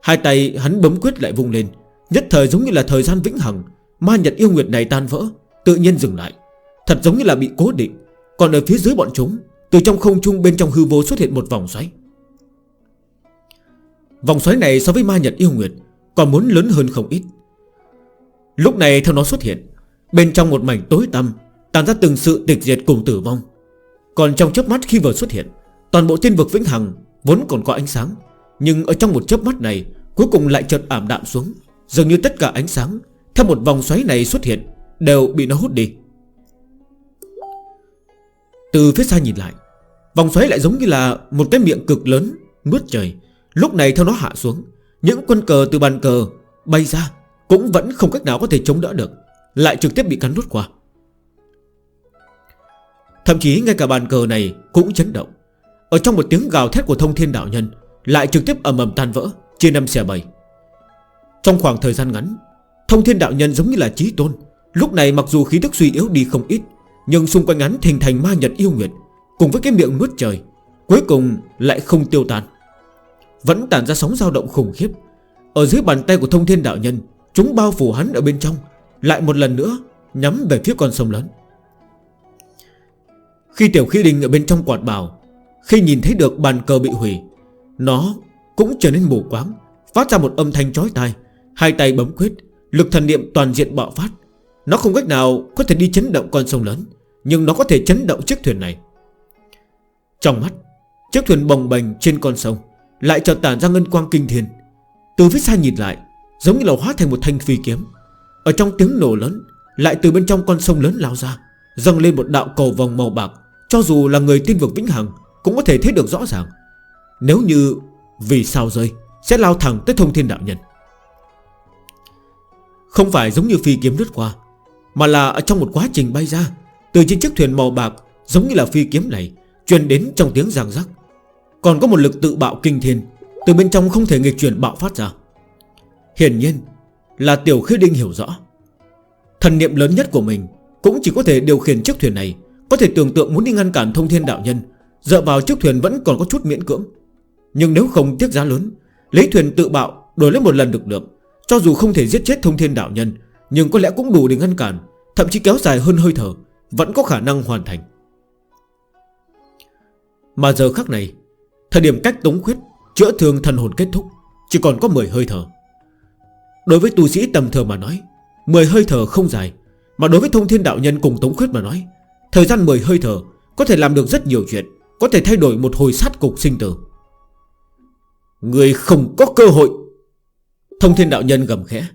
Hai tay hắn bấm quyết lại vung lên Nhất thời giống như là thời gian vĩnh hằng Ma nhật yêu nguyệt này tan vỡ Tự nhiên dừng lại. Thật giống như là bị cố định Còn ở phía dưới bọn chúng từ trong không trung bên trong hư vô xuất hiện một vòng xoáy. Vòng xoáy này so với ma nhật yêu nguyệt Còn muốn lớn hơn không ít. Lúc này theo nó xuất hiện, Bên trong một mảnh tối tăm Tàn ra từng sự tịch diệt cùng tử vong. Còn trong chớp mắt khi vừa xuất hiện, Toàn bộ thiên vực vĩnh hằng Vốn còn có ánh sáng, Nhưng ở trong một chớp mắt này Cuối cùng lại chợt ảm đạm xuống. Dường như tất cả ánh sáng Theo một vòng xoáy này xuất hiện Đều bị nó hút đi. Từ phía xa nhìn lại, Vòng xoáy lại giống như là một cái miệng cực lớn Nuốt trời. Lúc này theo nó hạ xuống, Những quân cờ từ bàn cờ bay ra Cũng vẫn không cách nào có thể chống đỡ được, Lại trực tiếp bị cắn nuốt qua. Thậm chí ngay cả bàn cờ này cũng chấn động. Ở trong một tiếng gào thét của thông thiên đạo nhân, Lại trực tiếp ầm ầm tan vỡ Chia năm xe bầy Trong khoảng thời gian ngắn, Thông thiên đạo nhân giống như là trí tôn. Lúc này mặc dù khí thức suy yếu đi không ít nhưng xung quanh hắn hình thành ma nhật yêu nguyệt, Cùng với cái miệng nuốt trời, Cuối cùng lại không tiêu tan. Vẫn tản ra sóng dao động khủng khiếp. Ở dưới bàn tay của thông thiên đạo nhân, Chúng bao phủ hắn ở bên trong, Lại một lần nữa nhắm về phía con sông lớn. Khi tiểu khí đình ở bên trong quạt bào, Khi nhìn thấy được bàn cờ bị hủy, Nó cũng trở nên mù quáng, Phát ra một âm thanh chói tai, Hai tay bấm quyết, Lực thần niệm toàn diện bạo phát. Nó không cách nào có thể đi chấn động con sông lớn, Nhưng nó có thể chấn động chiếc thuyền này. Trong mắt, Chiếc thuyền bồng bềnh trên con sông Lại chợt tản ra ngân quang kinh thiên. Từ phía xa nhìn lại, Giống như là hóa thành một thanh phi kiếm. Ở trong tiếng nổ lớn, Lại từ bên trong con sông lớn lao ra, Dâng lên một đạo cầu vòng màu bạc. Cho dù là người tiên vực vĩnh hằng Cũng có thể thấy được rõ ràng. Nếu như vì sao rơi, Sẽ lao thẳng tới thông thiên đạo nhân. Không phải giống như phi kiếm đứt qua mà là ở trong một quá trình bay ra Từ trên chiếc thuyền màu bạc Giống như là phi kiếm này Truyền đến trong tiếng giang rắc. Còn có một lực tự bạo kinh thiên Từ bên trong không thể nghịch chuyển bạo phát ra. Hiển nhiên là Tiểu Khế Đinh hiểu rõ. Thần niệm lớn nhất của mình Cũng chỉ có thể điều khiển chiếc thuyền này Có thể tưởng tượng muốn đi ngăn cản thông thiên đạo nhân Dựa vào chiếc thuyền vẫn còn có chút miễn cưỡng. Nhưng nếu không tiếc giá lớn Lấy thuyền tự bạo đổi lấy một lần được được, Cho dù không thể giết chết thông thiên đạo nhân nhưng có lẽ cũng đủ để ngăn cản, Thậm chí kéo dài hơn hơi thở, Vẫn có khả năng hoàn thành. Mà giờ khắc này, Thời điểm cách tống khuyết Chữa thương thần hồn kết thúc, Chỉ còn có 10 hơi thở. Đối với tu sĩ tầm thường mà nói 10 hơi thở không dài, Mà đối với thông thiên đạo nhân cùng tống khuyết mà nói, Thời gian 10 hơi thở Có thể làm được rất nhiều chuyện, Có thể thay đổi một hồi sát cục sinh tử. Người không có cơ hội. Thông thiên đạo nhân gầm khẽ.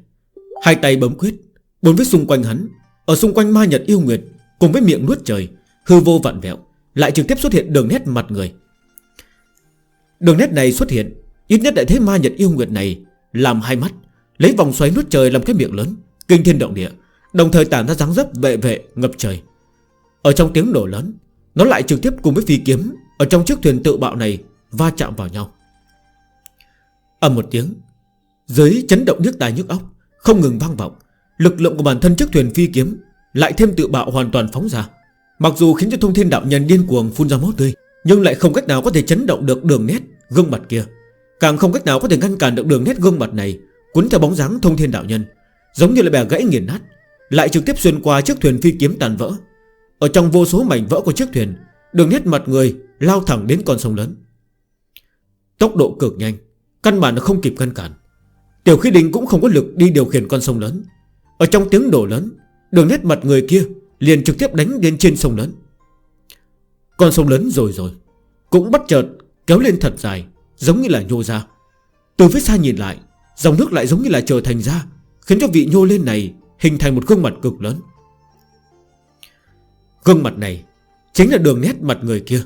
Hai tay bấm quyết Bốn vết xung quanh hắn, Ở xung quanh ma nhật yêu nguyệt, Cùng với miệng nuốt trời, Hư vô vạn vẹo, Lại trực tiếp xuất hiện đường nét mặt người. Đường nét này xuất hiện, Ít nhất đại thế ma nhật yêu nguyệt này Làm hai mắt, Lấy vòng xoáy nuốt trời làm cái miệng lớn, Kinh thiên động địa, Đồng thời tản ra ráng dấp vệ vệ, ngập trời. Ở trong tiếng nổ lớn, Nó lại trực tiếp cùng với phi kiếm Ở trong chiếc thuyền tự bạo này Va chạm vào nhau. Ở một tiếng, Dưới chấn động nước tai nhức óc không ngừng vang vọng. Lực lượng của bản thân chiếc thuyền phi kiếm Lại thêm tự bạo hoàn toàn phóng ra. Mặc dù khiến cho thông thiên đạo nhân điên cuồng phun ra máu tươi, Nhưng lại không cách nào có thể chấn động được đường nét gương mặt kia. Càng không cách nào có thể ngăn cản được đường nét gương mặt này, Cuốn theo bóng dáng thông thiên đạo nhân, Giống như là bè gãy nghiền nát, Lại trực tiếp xuyên qua chiếc thuyền phi kiếm tàn vỡ. Ở trong vô số mảnh vỡ của chiếc thuyền, Đường nét mặt người lao thẳng đến con sông lớn. Tốc độ cực nhanh, Căn bản không kịp ngăn cản. Tiểu khí đình cũng không có lực đi điều khiển con sông lớn. Ở trong tiếng đổ lớn, Đường nét mặt người kia Liền trực tiếp đánh lên trên sông lớn. Con sông lớn rồi rồi, Cũng bất chợt kéo lên thật dài, Giống như là nhô ra. Từ phía xa nhìn lại, Dòng nước lại giống như là trở thành ra Khiến cho vị nhô lên này hình thành một gương mặt cực lớn. Gương mặt này Chính là đường nét mặt người kia.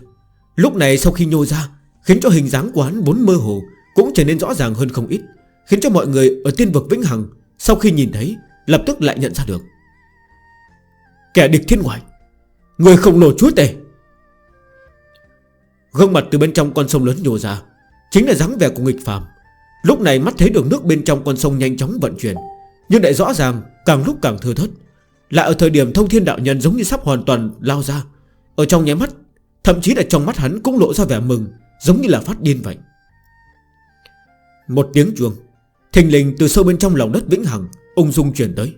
Lúc này sau khi nhô ra, Khiến cho hình dáng của hắn vốn mơ hồ Cũng trở nên rõ ràng hơn không ít. Khiến cho mọi người ở tiên vực Vĩnh Hằng Sau khi nhìn thấy, Lập tức lại nhận ra được. Kẻ địch thiên ngoại, Người khổng lồ chúa tể. Gương mặt từ bên trong con sông lớn nhô ra, Chính là dáng vẻ của nghịch phàm. Lúc này mắt thấy đường nước bên trong con sông nhanh chóng vận chuyển, Nhưng lại rõ ràng càng lúc càng thừa thất lại ở thời điểm thông thiên đạo nhân giống như sắp hoàn toàn lao ra, Ở trong nháy mắt, Thậm chí là trong mắt hắn cũng lộ ra vẻ mừng, Giống như là phát điên vậy. Một tiếng chuông. Thình lình từ sâu bên trong lòng đất vĩnh hằng, Ung dung chuyển tới.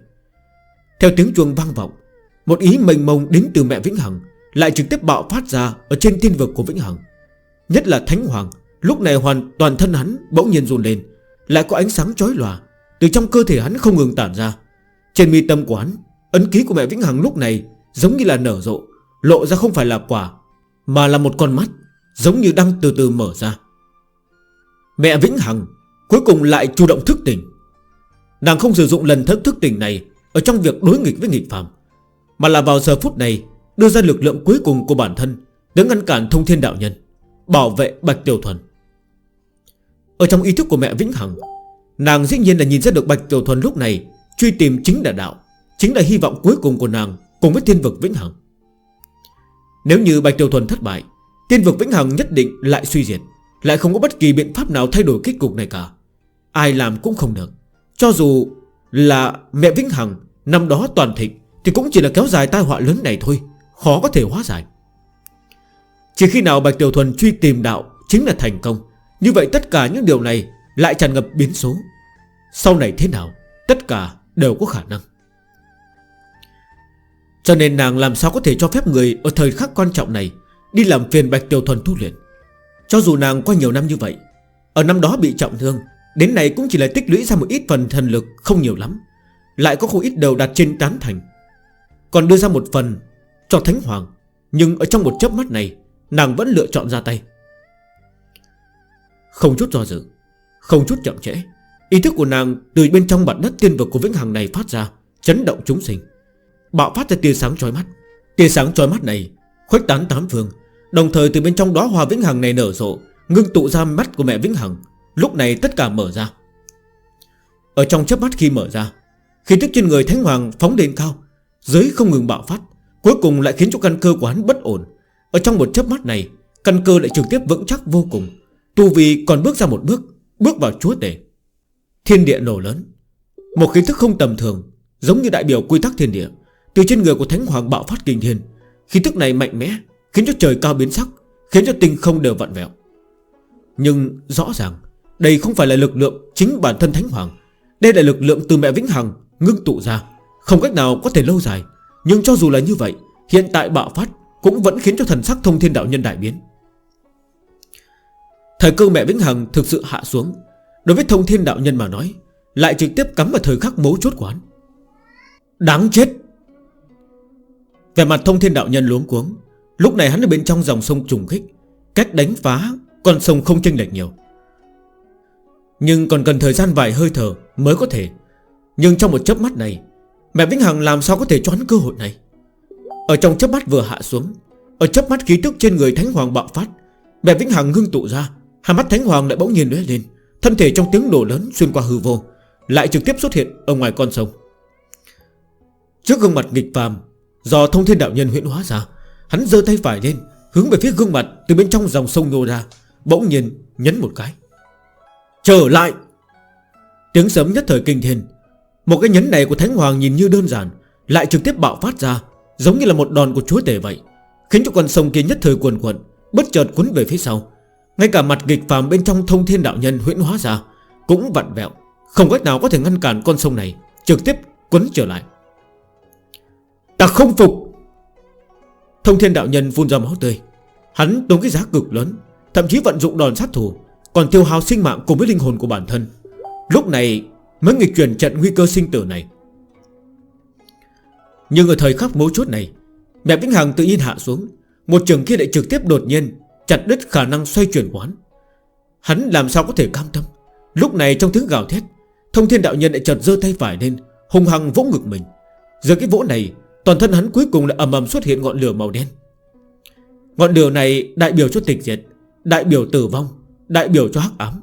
Theo tiếng chuông vang vọng, Một ý mênh mông đến từ mẹ vĩnh hằng Lại trực tiếp bạo phát ra ở trên thiên vực của vĩnh hằng. Nhất là thánh hoàng, Lúc này hoàn toàn thân hắn bỗng nhiên run lên, Lại có ánh sáng chói lòa Từ trong cơ thể hắn không ngừng tản ra. Trên mi tâm của hắn, Ấn ký của mẹ Vĩnh Hằng lúc này giống như là nở rộ, Lộ ra không phải là quả, Mà là một con mắt Giống như đang từ từ mở ra. Mẹ Vĩnh Hằng Cuối cùng lại chủ động thức tỉnh. Nàng không sử dụng lần thức thức tỉnh này Ở trong việc đối nghịch với nghịch phạm Mà là vào giờ phút này Đưa ra lực lượng cuối cùng của bản thân Để ngăn cản thông thiên đạo nhân, Bảo vệ Bạch Tiểu Thuần. Ở trong ý thức của mẹ Vĩnh Hằng, Nàng dĩ nhiên là nhìn ra được Bạch Tiểu Thuần lúc này Truy tìm chính là đạo, Chính là hy vọng cuối cùng của nàng Cùng với thiên vực Vĩnh Hằng. Nếu như Bạch Tiểu Thuần thất bại, thiên vực Vĩnh Hằng nhất định lại suy diệt, Lại không có bất kỳ biện pháp nào thay đổi kết cục này cả. Ai làm cũng không được Cho dù là mẹ Vĩnh Hằng Năm đó toàn thịnh, Thì cũng chỉ là kéo dài tai họa lớn này thôi, Khó có thể hóa giải. Chỉ khi nào Bạch Tiểu Thuần truy tìm đạo Chính là thành công, Như vậy tất cả những điều này lại tràn ngập biến số. Sau này thế nào, Tất cả đều có khả năng. Cho nên nàng làm sao có thể cho phép người Ở thời khắc quan trọng này Đi làm phiền Bạch Tiểu Thuần tu luyện? Cho dù nàng qua nhiều năm như vậy, Ở năm đó bị trọng thương Đến nay cũng chỉ là tích lũy ra một ít phần thần lực Không nhiều lắm, Lại có không ít đầu đặt trên tán thành. Còn đưa ra một phần cho Thánh Hoàng, Nhưng ở trong một chớp mắt này, Nàng vẫn lựa chọn ra tay. Không chút do dự, Không chút chậm trễ, Ý thức của nàng từ bên trong bản đất tiên vực của Vĩnh Hằng này phát ra, Chấn động chúng sinh. Bạo phát ra tia sáng trói mắt. Tia sáng trói mắt này khuếch tán tám phương, Đồng thời từ bên trong đó hòa Vĩnh Hằng này nở rộ, Ngưng tụ ra mắt của mẹ Vĩnh Hằng. Lúc này tất cả mở ra. Ở trong chớp mắt khi mở ra Khi tức trên người Thánh Hoàng phóng lên cao Giới không ngừng bạo phát, Cuối cùng lại khiến cho căn cơ của hắn bất ổn. Ở trong một chớp mắt này, Căn cơ lại trực tiếp vững chắc vô cùng. Tu vì còn bước ra một bước Bước vào chúa tể. Thiên địa nổ lớn. Một khí thức không tầm thường, Giống như đại biểu quy tắc thiên địa, Từ trên người của Thánh Hoàng bạo phát kinh thiên. Khí thức này mạnh mẽ, Khiến cho trời cao biến sắc, Khiến cho tinh không đều vặn vẹo. Nhưng rõ ràng đây không phải là lực lượng chính bản thân Thánh Hoàng. Đây là lực lượng từ mẹ Vĩnh Hằng Ngưng tụ ra. Không cách nào có thể lâu dài. Nhưng cho dù là như vậy, Hiện tại bạo phát cũng vẫn khiến cho thần sắc thông thiên đạo nhân đại biến. Thời cơ mẹ Vĩnh Hằng thực sự hạ xuống. Đối với thông thiên đạo nhân mà nói, Lại trực tiếp cắm vào thời khắc mấu chốt quán Đáng chết! Về mặt thông thiên đạo nhân luống cuống. Lúc này hắn ở bên trong dòng sông trùng khích, Cách đánh phá Con sông không chênh lệch nhiều. Nhưng còn cần thời gian vài hơi thở mới có thể. Nhưng trong một chớp mắt này, Mẹ Vĩnh Hằng làm sao có thể choán cơ hội này? Ở trong chớp mắt vừa hạ xuống, Ở chớp mắt khí tức trên người Thánh Hoàng bạo phát, Mẹ Vĩnh Hằng ngưng tụ ra, Hai mắt Thánh Hoàng lại bỗng nhiên lóe lên, Thân thể trong tiếng nổ lớn xuyên qua hư vô, Lại trực tiếp xuất hiện ở ngoài con sông. Trước gương mặt nghịch phàm, Do thông thiên đạo nhân huyện hóa ra, Hắn dơ tay phải lên, Hướng về phía gương mặt từ bên trong dòng sông nhô ra, Bỗng nhiên nhấn một cái. Trở lại. Tiếng sớm nhất thời kinh thiên. Một cái nhấn này của Thánh Hoàng nhìn như đơn giản, Lại trực tiếp bạo phát ra, Giống như là một đòn của chúa tể vậy, Khiến cho con sông kia nhất thời quần quần Bất chợt cuốn về phía sau. Ngay cả mặt nghịch phàm bên trong thông thiên đạo nhân huyễn hóa ra, Cũng vặn vẹo, Không cách nào có thể ngăn cản con sông này, Trực tiếp cuốn trở lại. Ta không phục. Thông thiên đạo nhân phun ra máu tươi. Hắn tốn cái giá cực lớn, Thậm chí vận dụng đòn sát thủ còn tiêu hao sinh mạng cùng với linh hồn của bản thân. Lúc này mới nghịch chuyển trận nguy cơ sinh tử này. Nhưng ở thời khắc mấu chốt này, Mẹ Vĩnh Hằng tự nhiên hạ xuống. Một trường kia lại trực tiếp đột nhiên Chặt đứt khả năng xoay chuyển quán Hắn. Làm sao có thể cam tâm? Lúc này trong tiếng gào thét, Thông thiên đạo nhân lại chợt dơ tay phải lên Hùng hăng vỗ ngực mình. Giờ cái vỗ này, Toàn thân hắn cuối cùng là ầm ầm xuất hiện ngọn lửa màu đen. Ngọn lửa này đại biểu cho tịch diệt, Đại biểu tử vong. Đại biểu cho hắc ám.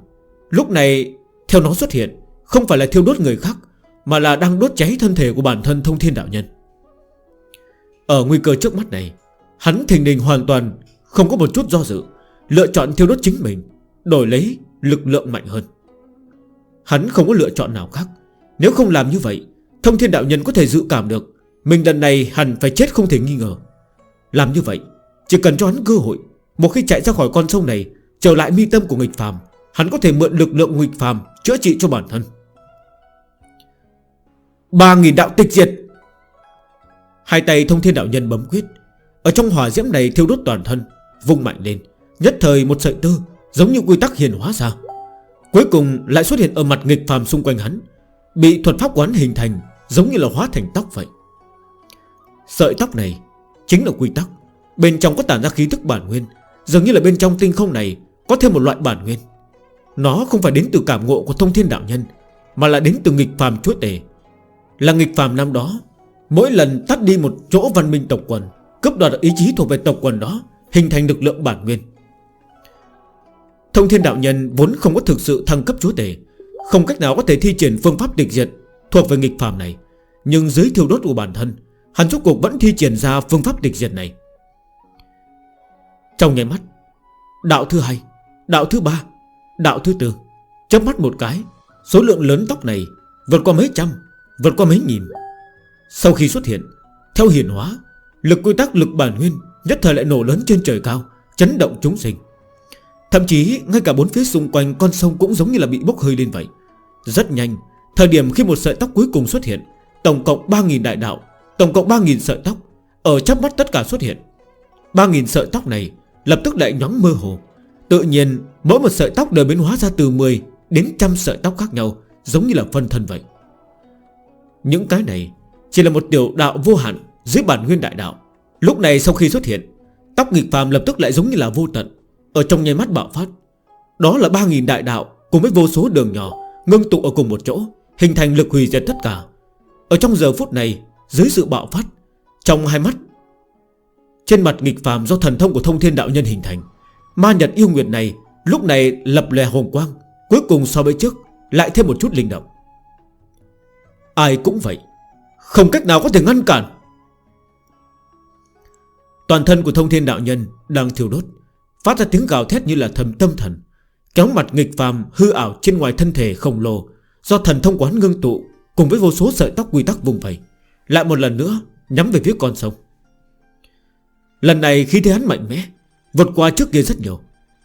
Lúc này, theo nó xuất hiện, Không phải là thiêu đốt người khác, Mà là đang đốt cháy thân thể của bản thân thông thiên đạo nhân. Ở nguy cơ trước mắt này, Hắn thình đình hoàn toàn Không có một chút do dự, Lựa chọn thiêu đốt chính mình, Đổi lấy lực lượng mạnh hơn. Hắn không có lựa chọn nào khác. Nếu không làm như vậy, Thông thiên đạo nhân có thể dự cảm được, Mình lần này hẳn phải chết không thể nghi ngờ. Làm như vậy, Chỉ cần cho hắn cơ hội, Một khi chạy ra khỏi con sông này Trở lại mi tâm của nghịch phàm, Hắn có thể mượn lực lượng nghịch phàm Chữa trị cho bản thân. 3.000 đạo tịch diệt. Hai tay thông thiên đạo nhân bấm quyết Ở trong hỏa diễm này thiêu đốt toàn thân Vùng mạnh lên, Nhất thời một sợi tư giống như quy tắc hiền hóa ra. Cuối cùng lại xuất hiện ở mặt nghịch phàm xung quanh hắn, Bị thuật pháp quán hình thành Giống như là hóa thành tóc vậy. Sợi tóc này Chính là quy tắc, Bên trong có tản ra khí thức bản nguyên giống như là bên trong tinh không này có thêm một loại bản nguyên. Nó không phải đến từ cảm ngộ của thông thiên đạo nhân, Mà là đến từ nghịch phàm chúa tể. Là nghịch phàm năm đó, Mỗi lần tắt đi một chỗ văn minh tộc quần, cướp đoạt ý chí thuộc về tộc quần đó, Hình thành lực lượng bản nguyên. Thông thiên đạo nhân vốn không có thực sự thăng cấp chúa tể, Không cách nào có thể thi triển phương pháp địch diệt Thuộc về nghịch phàm này. Nhưng dưới thiêu đốt của bản thân, Hắn suốt cuộc vẫn thi triển ra phương pháp địch diệt này. Trong nhảy mắt, Đạo thứ hai Đạo thứ ba, Đạo thứ tư. Chấp mắt một cái, Số lượng lớn tóc này Vượt qua mấy trăm, Vượt qua mấy nghìn. Sau khi xuất hiện, Theo hiển hóa, Lực quy tắc lực bản nguyên Nhất thời lại nổ lớn trên trời cao, Chấn động chúng sinh. Thậm chí, ngay cả bốn phía xung quanh con sông cũng giống như là bị bốc hơi lên vậy. Rất nhanh, Thời điểm khi một sợi tóc cuối cùng xuất hiện, Tổng cộng 3.000 đại đạo, Tổng cộng 3.000 sợi tóc, Ở chắp mắt tất cả xuất hiện. 3.000 sợi tóc này lập tức lại nhóng mơ hồ. Tự nhiên, mỗi một sợi tóc đều biến hóa ra từ 10 Đến trăm sợi tóc khác nhau, Giống như là phân thân vậy. Những cái này chỉ là một tiểu đạo vô hạn Dưới bản nguyên đại đạo. Lúc này sau khi xuất hiện, Tóc nghịch phàm lập tức lại giống như là vô tận. Ở trong nháy mắt bạo phát, Đó là 3.000 đại đạo cùng với vô số đường nhỏ Ngưng tụ ở cùng một chỗ, Hình thành lực hủy diệt tất cả. Ở trong giờ phút này, dưới sự bạo phát, Trong hai mắt, Trên mặt nghịch phàm do thần thông của thông thiên đạo nhân hình thành Ma nhật yêu nguyệt này Lúc này lập lè hồn quang, Cuối cùng so với trước Lại thêm một chút linh động. Ai cũng vậy, Không cách nào có thể ngăn cản. Toàn thân của thông thiên đạo nhân Đang thiêu đốt, Phát ra tiếng gào thét như là thầm tâm thần, Kéo mặt nghịch phàm hư ảo trên ngoài thân thể khổng lồ Do thần thông quán ngưng tụ Cùng với vô số sợi tóc quy tắc vùng vầy Lại một lần nữa nhắm về phía con sông. Lần này khi thế hắn mạnh mẽ Vượt qua trước kia rất nhiều.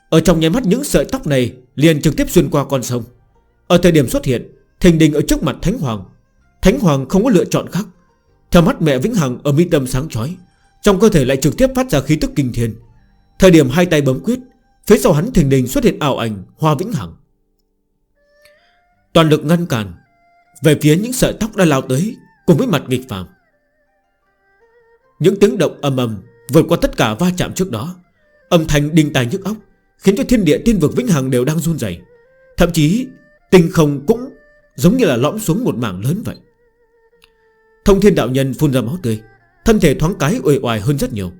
Ở trong nháy mắt những sợi tóc này Liền trực tiếp xuyên qua con sông. Ở thời điểm xuất hiện, Thình đình ở trước mặt Thánh Hoàng Thánh Hoàng không có lựa chọn khác. Theo mắt mẹ Vĩnh Hằng ở mi tâm sáng chói, Trong cơ thể lại trực tiếp phát ra khí tức kinh thiên. Thời điểm hai tay bấm quyết, Phía sau hắn thình đình xuất hiện ảo ảnh Hoa Vĩnh Hằng. Toàn lực ngăn cản, Về phía những sợi tóc đã lao tới Cùng với mặt nghịch phạm Những tiếng động âm ầm Vượt qua tất cả va chạm trước đó Âm thanh đinh tài nhức óc Khiến cho thiên địa tiên vực, vĩnh hằng đều đang run dày Thậm chí, tinh không cũng Giống như là lõm xuống một mảng lớn vậy. Thông thiên đạo nhân phun ra máu tươi, Thân thể thoáng cái uể oải hơn rất nhiều.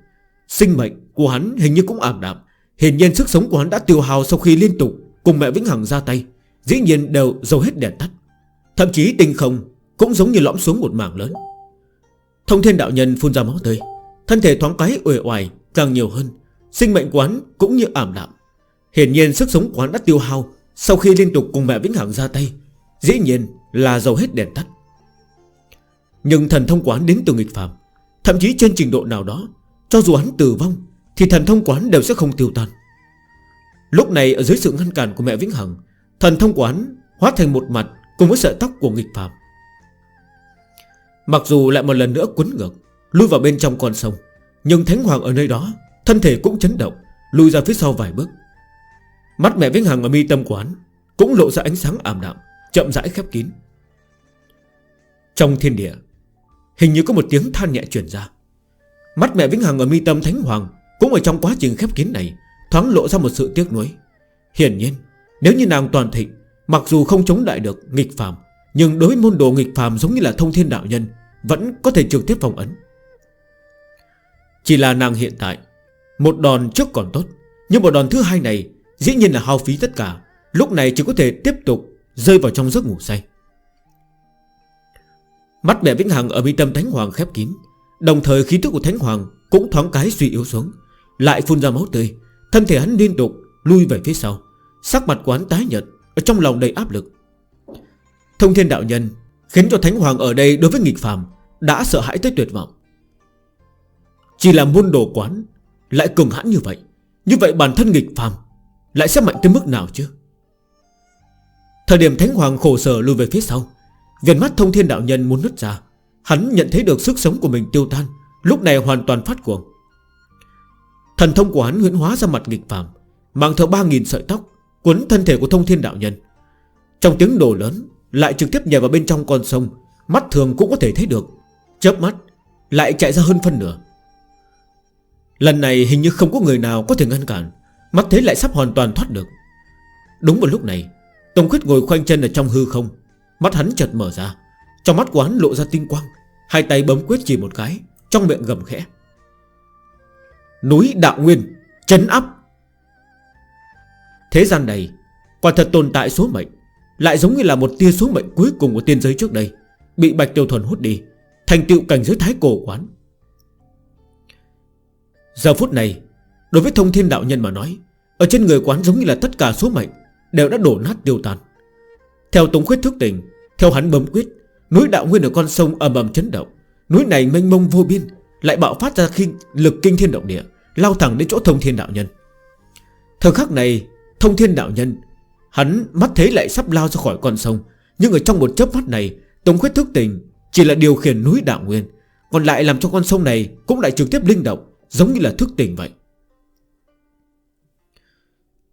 Sinh mệnh của hắn hình như cũng ảm đạm. Hiển nhiên sức sống của hắn đã tiêu hào Sau khi liên tục cùng mẹ Vĩnh Hằng ra tay, Dĩ nhiên đều dầu hết đèn tắt. Thậm chí tinh không Cũng giống như lõm xuống một mảng lớn. Thông thiên đạo nhân phun ra máu tươi, Thân thể thoáng cái uể oải càng nhiều hơn. Sinh mệnh quán cũng như ảm đạm. Hiển nhiên sức sống quán đã tiêu hao Sau khi liên tục cùng mẹ Vĩnh Hằng ra tay. Dĩ nhiên là dầu hết đèn tắt. Nhưng thần thông quán đến từ nghịch phạm Thậm chí trên trình độ nào đó, Cho dù hắn tử vong, Thì thần thông quán đều sẽ không tiêu tan. Lúc này ở dưới sự ngăn cản của mẹ Vĩnh Hằng, Thần thông quán hóa thành một mặt Cùng với sợi tóc của nghịch phạm Mặc dù lại một lần nữa quấn ngược, Lui vào bên trong con sông, Nhưng Thánh Hoàng ở nơi đó Thân thể cũng chấn động, Lùi ra phía sau vài bước. Mắt mẹ Vĩnh Hằng ở mi tâm quán Cũng lộ ra ánh sáng ảm đạm, Chậm rãi khép kín. Trong thiên địa, Hình như có một tiếng than nhẹ chuyển ra. Mắt mẹ Vĩnh Hằng ở mi tâm Thánh Hoàng Cũng ở trong quá trình khép kín này Thoáng lộ ra một sự tiếc nuối. Hiển nhiên, nếu như nàng toàn thịnh, Mặc dù không chống đại được nghịch phàm, Nhưng đối với môn đồ nghịch phàm giống như là thông thiên đạo nhân Vẫn có thể trực tiếp phòng ấn. Chỉ là nàng hiện tại một đòn trước còn tốt, Nhưng một đòn thứ hai này Dĩ nhiên là hao phí tất cả. Lúc này chỉ có thể tiếp tục rơi vào trong giấc ngủ say. Mắt mẹ Vĩnh Hằng ở bên tâm Thánh Hoàng khép kín, Đồng thời khí tức của Thánh Hoàng Cũng thoáng cái suy yếu xuống, Lại phun ra máu tươi. Thân thể hắn liên tục lui về phía sau, Sắc mặt quán tái nhật ở Trong lòng đầy áp lực. Thông thiên đạo nhân Khiến cho Thánh Hoàng ở đây đối với nghịch phàm Đã sợ hãi tới tuyệt vọng. Chỉ là môn đồ quán lại cường hãn như vậy Như vậy bản thân nghịch phàm Lại sẽ mạnh tới mức nào chứ? Thời điểm Thánh Hoàng khổ sở lùi về phía sau, Viền mắt thông thiên đạo nhân muốn nứt ra, Hắn nhận thấy được sức sống của mình tiêu tan, Lúc này hoàn toàn phát cuồng. Thần thông của hắn huyễn hóa ra mặt nghịch phàm, Mang theo 3.000 sợi tóc, Quấn thân thể của thông thiên đạo nhân. Trong tiếng đổ lớn, Lại trực tiếp nhảy vào bên trong con sông, Mắt thường cũng có thể thấy được. Chớp mắt, Lại chạy ra hơn phân nửa. Lần này hình như không có người nào có thể ngăn cản, Mắt thế lại sắp hoàn toàn thoát được. Đúng vào lúc này Tông Khuyết ngồi khoanh chân ở trong hư không, Mắt hắn chợt mở ra, Trong mắt quán lộ ra tinh quang, Hai tay bấm quyết chỉ một cái, Trong miệng gầm khẽ. Núi Đạo Nguyên, Chấn áp. Thế gian này, Quả thật tồn tại số mệnh, Lại giống như là một tia số mệnh cuối cùng của tiên giới trước đây, Bị Bạch Tiêu Thuần hút đi, Thành tựu cảnh giới thái cổ quán. Giờ phút này Đối với thông thiên đạo nhân mà nói Ở trên người quán giống như là tất cả số mệnh Đều đã đổ nát tiêu tan. Theo tống khuyết thức tình, Theo hắn bấm quyết Núi đạo nguyên ở con sông ầm ầm chấn động. Núi này mênh mông vô biên Lại bạo phát ra khi lực kinh thiên động địa Lao thẳng đến chỗ thông thiên đạo nhân. Thời khắc này thông thiên đạo nhân Hắn mắt thấy lại sắp lao ra khỏi con sông. Nhưng ở trong một chớp mắt này Tống khuyết thức tình chỉ là điều khiển núi đạo nguyên Còn lại làm cho con sông này cũng lại trực tiếp linh động. Giống như là thức tỉnh vậy.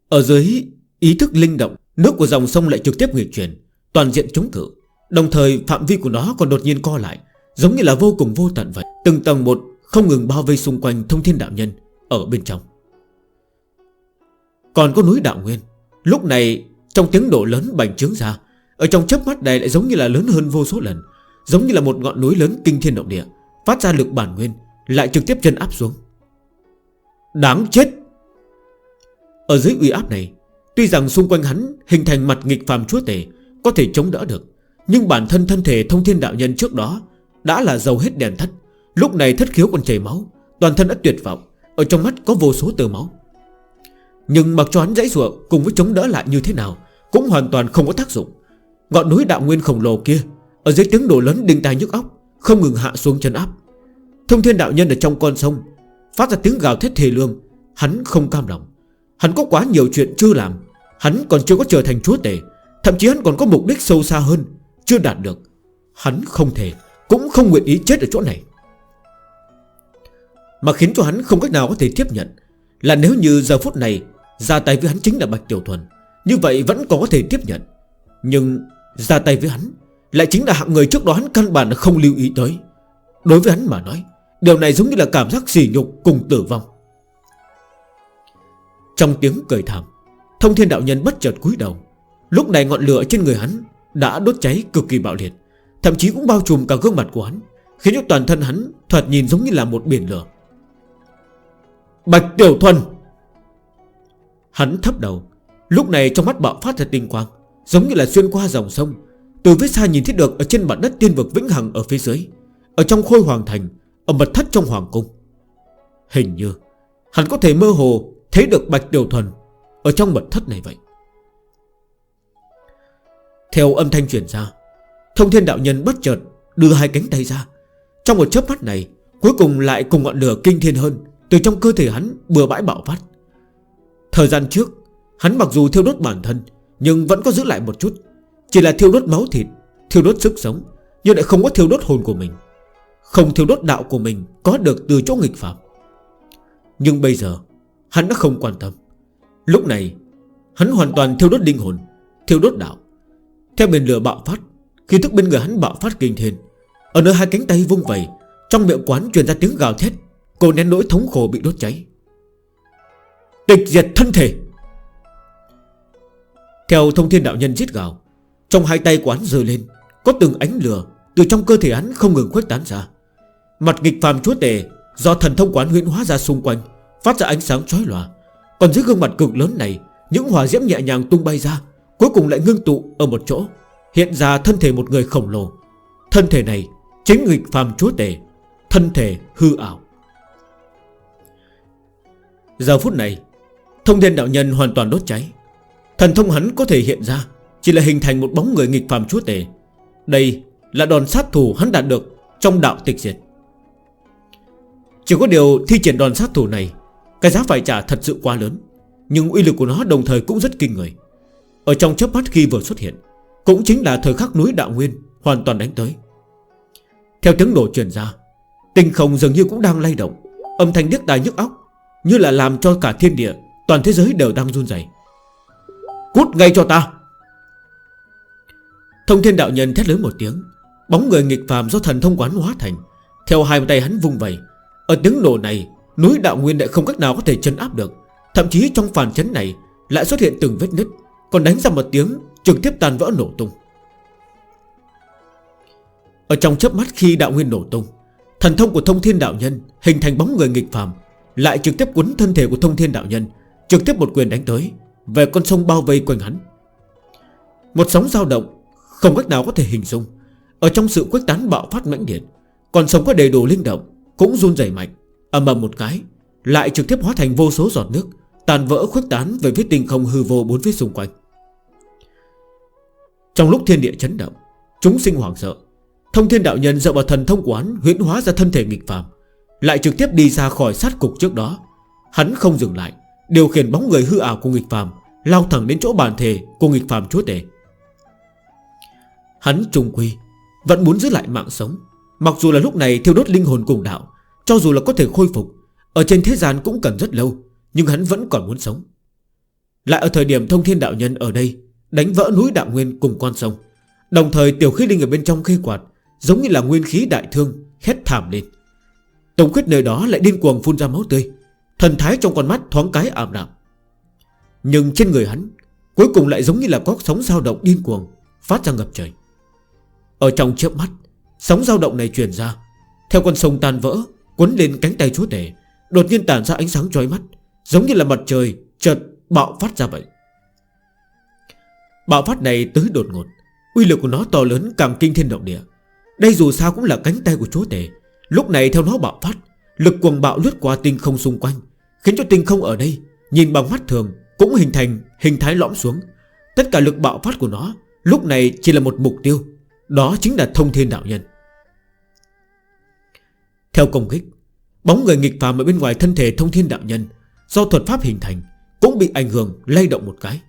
Ở dưới ý thức linh động, Nước của dòng sông lại trực tiếp nghịch chuyển, Toàn diện chống thử Đồng thời, phạm vi của nó còn đột nhiên co lại, Giống như là vô cùng vô tận vậy. Từng tầng một không ngừng bao vây xung quanh thông thiên đạo nhân Ở bên trong. Còn có núi đạo nguyên. Lúc này, trong tiếng độ lớn bành trướng ra, Ở trong chớp mắt này lại giống như là lớn hơn vô số lần, Giống như là một ngọn núi lớn kinh thiên động địa, Phát ra lực bản nguyên, Lại trực tiếp chân áp xuống. Đáng chết. Ở dưới uy áp này, Tuy rằng xung quanh hắn hình thành mặt nghịch phàm chúa tể, Có thể chống đỡ được, Nhưng bản thân thân thể thông thiên đạo nhân trước đó Đã là giàu hết đèn thất Lúc này thất khiếu còn chảy máu, Toàn thân đã tuyệt vọng, Ở trong mắt có vô số tờ máu. Nhưng mặc cho hắn dãy ruộng cùng với chống đỡ lại như thế nào Cũng hoàn toàn không có tác dụng. Ngọn núi đạo nguyên khổng lồ kia, Ở dưới tiếng đổ lớn đinh tai nhức óc, Không ngừng hạ xuống chân áp. Thông thiên đạo nhân ở trong con sông Phát ra tiếng gào thét thề lương. Hắn không cam lòng. Hắn có quá nhiều chuyện chưa làm. Hắn còn chưa có trở thành chúa tể. Thậm chí hắn còn có mục đích sâu xa hơn, Chưa đạt được. Hắn không thể, Cũng không nguyện ý chết ở chỗ này. Mà khiến cho hắn không cách nào có thể tiếp nhận Là nếu như giờ phút này Ra tay với hắn chính là Bạch Tiểu Thuần, Như vậy vẫn còn có thể tiếp nhận. Nhưng ra tay với hắn Lại chính là hạng người trước đó hắn căn bản không lưu ý tới. Đối với hắn mà nói Điều này giống như là cảm giác sỉ nhục cùng tử vong. Trong tiếng cười thảm, Thông thiên đạo nhân bất chợt cúi đầu. Lúc này ngọn lửa trên người hắn Đã đốt cháy cực kỳ bạo liệt, Thậm chí cũng bao trùm cả gương mặt của hắn, Khiến cho toàn thân hắn thoạt nhìn giống như là một biển lửa. Bạch Tiểu Thuần! Hắn thấp đầu, Lúc này trong mắt bạo phát ra tinh quang, Giống như là xuyên qua dòng sông, Từ vết xa nhìn thấy được ở trên mặt đất tiên vực vĩnh hằng ở phía dưới, Ở trong khôi hoàng thành ở mật thất trong hoàng cung. Hình như, Hắn có thể mơ hồ thấy được Bạch tiểu Thuần Ở trong mật thất này vậy. Theo âm thanh chuyển ra, Thông thiên đạo nhân bất chợt Đưa hai cánh tay ra. Trong một chớp mắt này, Cuối cùng lại cùng ngọn lửa kinh thiên hơn Từ trong cơ thể hắn bừa bãi bạo phát. Thời gian trước, Hắn mặc dù thiêu đốt bản thân, Nhưng vẫn có giữ lại một chút. Chỉ là thiêu đốt máu thịt, Thiêu đốt sức sống, Nhưng lại không có thiêu đốt hồn của mình. Không thiêu đốt đạo của mình Có được từ chỗ nghịch phạm. Nhưng bây giờ, Hắn đã không quan tâm. Lúc này, Hắn hoàn toàn thiêu đốt linh hồn, Thiêu đốt đạo. Theo biển lửa bạo phát, Khi thức bên người hắn bạo phát kinh thiên, Ở nơi hai cánh tay vung vầy Trong miệng quán truyền ra tiếng gào thét, Cô nén nỗi thống khổ bị đốt cháy. Tịch diệt thân thể! Theo thông thiên đạo nhân giết gào, Trong hai tay quán rơi lên, Có từng ánh lửa Từ trong cơ thể hắn không ngừng khuếch tán ra. Mặt nghịch phàm chúa tể, Do thần thông quán huyện hóa ra xung quanh, Phát ra ánh sáng chói lòa. Còn dưới gương mặt cực lớn này, Những hỏa diễm nhẹ nhàng tung bay ra, Cuối cùng lại ngưng tụ ở một chỗ, Hiện ra thân thể một người khổng lồ. Thân thể này chính nghịch phàm chúa tể, Thân thể hư ảo. Giờ phút này, Thông thiên đạo nhân hoàn toàn đốt cháy. Thần thông hắn có thể hiện ra, Chỉ là hình thành một bóng người nghịch phàm chúa tể. Đây là đòn sát thủ hắn đạt được Trong đạo tịch diệt. Chỉ có điều thi triển đòn sát thủ này, Cái giá phải trả thật sự quá lớn. Nhưng uy lực của nó đồng thời cũng rất kinh người. Ở trong chớp mắt khi vừa xuất hiện, Cũng chính là thời khắc núi đạo nguyên Hoàn toàn đánh tới. Theo tiếng nổ truyền ra, Tinh không dường như cũng đang lay động. Âm thanh điếc tài nhức óc, Như là làm cho cả thiên địa, Toàn thế giới đều đang run dày Cút ngay cho ta! Thông thiên đạo nhân thét lớn một tiếng, Bóng người nghịch phàm do thần thông quán hóa thành, Theo hai tay hắn vung vầy ở tiếng nổ này, Núi đạo nguyên lại không cách nào có thể chân áp được. Thậm chí trong phản chấn này Lại xuất hiện từng vết nứt, Còn đánh ra một tiếng trực tiếp tàn vỡ nổ tung. Ở trong chớp mắt khi đạo nguyên nổ tung, Thần thông của thông thiên đạo nhân Hình thành bóng người nghịch phàm, Lại trực tiếp cuốn thân thể của thông thiên đạo nhân, Trực tiếp một quyền đánh tới, Về con sông bao vây quanh hắn. Một sóng dao động Không cách nào có thể hình dung. Ở trong sự quyết tán bạo phát mãnh điện Còn sống có đầy đủ linh động cũng run rẩy mạnh Âm ầm một cái, Lại trực tiếp hóa thành vô số giọt nước Tàn vỡ khuếch tán về phía tình không hư vô bốn phía xung quanh. Trong lúc thiên địa chấn động, Chúng sinh hoảng sợ. Thông thiên đạo nhân dựa vào thần thông quán huyễn hóa ra thân thể nghịch phàm, Lại trực tiếp đi ra khỏi sát cục trước đó. Hắn không dừng lại, Điều khiển bóng người hư ảo của nghịch phàm, Lao thẳng đến chỗ bàn thề của nghịch phàm chúa tể. Hắn trùng quy, Vẫn muốn giữ lại mạng sống, Mặc dù là lúc này thiêu đốt linh hồn cùng đạo cho dù là có thể khôi phục, Ở trên thế gian cũng cần rất lâu, Nhưng hắn vẫn còn muốn sống. Lại ở thời điểm thông thiên đạo nhân ở đây, Đánh vỡ núi đạo nguyên cùng con sông, Đồng thời tiểu khí linh ở bên trong khê quạt, Giống như là nguyên khí đại thương khét thảm lên. Tổng khuyết nơi đó lại điên cuồng phun ra máu tươi, Thần thái trong con mắt thoáng cái ảm đạm. Nhưng trên người hắn, Cuối cùng lại giống như là có sóng dao động điên cuồng, Phát ra ngập trời. Ở trong chớp mắt, Sóng dao động này truyền ra, Theo con sông tan vỡ Quấn lên cánh tay chúa tể, Đột nhiên tản ra ánh sáng trói mắt, Giống như là mặt trời chợt bạo phát ra vậy. Bạo phát này tới đột ngột, Uy lực của nó to lớn càng kinh thiên động địa. Đây dù sao cũng là cánh tay của chúa tể. Lúc này theo nó bạo phát, Lực quần bạo lướt qua tinh không xung quanh, Khiến cho tinh không ở đây, Nhìn bằng mắt thường, cũng hình thành hình thái lõm xuống. Tất cả lực bạo phát của nó Lúc này chỉ là một mục tiêu, Đó chính là thông thiên đạo nhân. Theo công kích, Bóng người nghịch phàm ở bên ngoài thân thể thông thiên đạo nhân Do thuật pháp hình thành Cũng bị ảnh hưởng lay động một cái.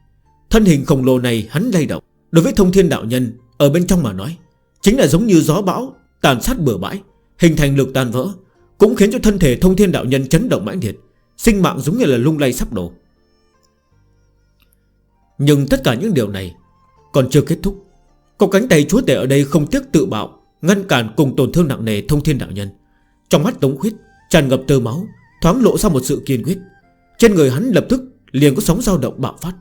Thân hình khổng lồ này hắn lay động. Đối với thông thiên đạo nhân ở bên trong mà nói, Chính là giống như gió bão Tàn sát bừa bãi, Hình thành lực tan vỡ, Cũng khiến cho thân thể thông thiên đạo nhân chấn động mãnh liệt, Sinh mạng giống như là lung lay sắp đổ. Nhưng tất cả những điều này Còn chưa kết thúc. Có cánh tay chúa tể ở đây không tiếc tự bạo, Ngăn cản cùng tổn thương nặng nề thông thiên đạo nhân. Trong mắt Tống Khuyết tràn ngập tơ máu, Thoáng lộ ra một sự kiên quyết. Trên người hắn lập tức liền có sóng dao động bạo phát.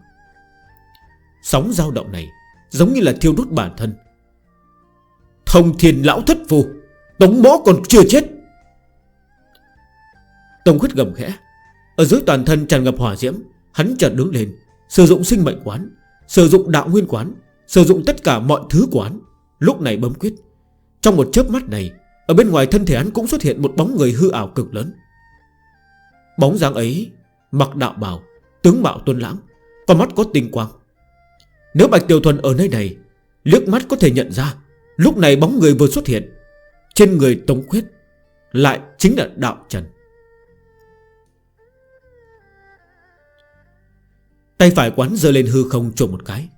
Sóng dao động này Giống như là thiêu đốt bản thân. Thông thiền lão thất phù Tống mõ còn chưa chết. Tống Khuyết gầm khẽ. Ở dưới toàn thân tràn ngập hỏa diễm, Hắn chợt đứng lên, Sử dụng sinh mệnh quán, Sử dụng đạo nguyên quán, Sử dụng tất cả mọi thứ quán. Lúc này bấm quyết. Trong một chớp mắt này ở bên ngoài thân thể hắn cũng xuất hiện một bóng người hư ảo cực lớn. Bóng dáng ấy, Mặc đạo bào, Tướng mạo tuân lãng và mắt có tinh quang. Nếu Bạch Tiểu Thuần ở nơi này, Liếc mắt có thể nhận ra, Lúc này bóng người vừa xuất hiện, Trên người Tống Khuyết Lại chính là Đạo Trần. Tay phải quán dơ lên hư không trộm một cái.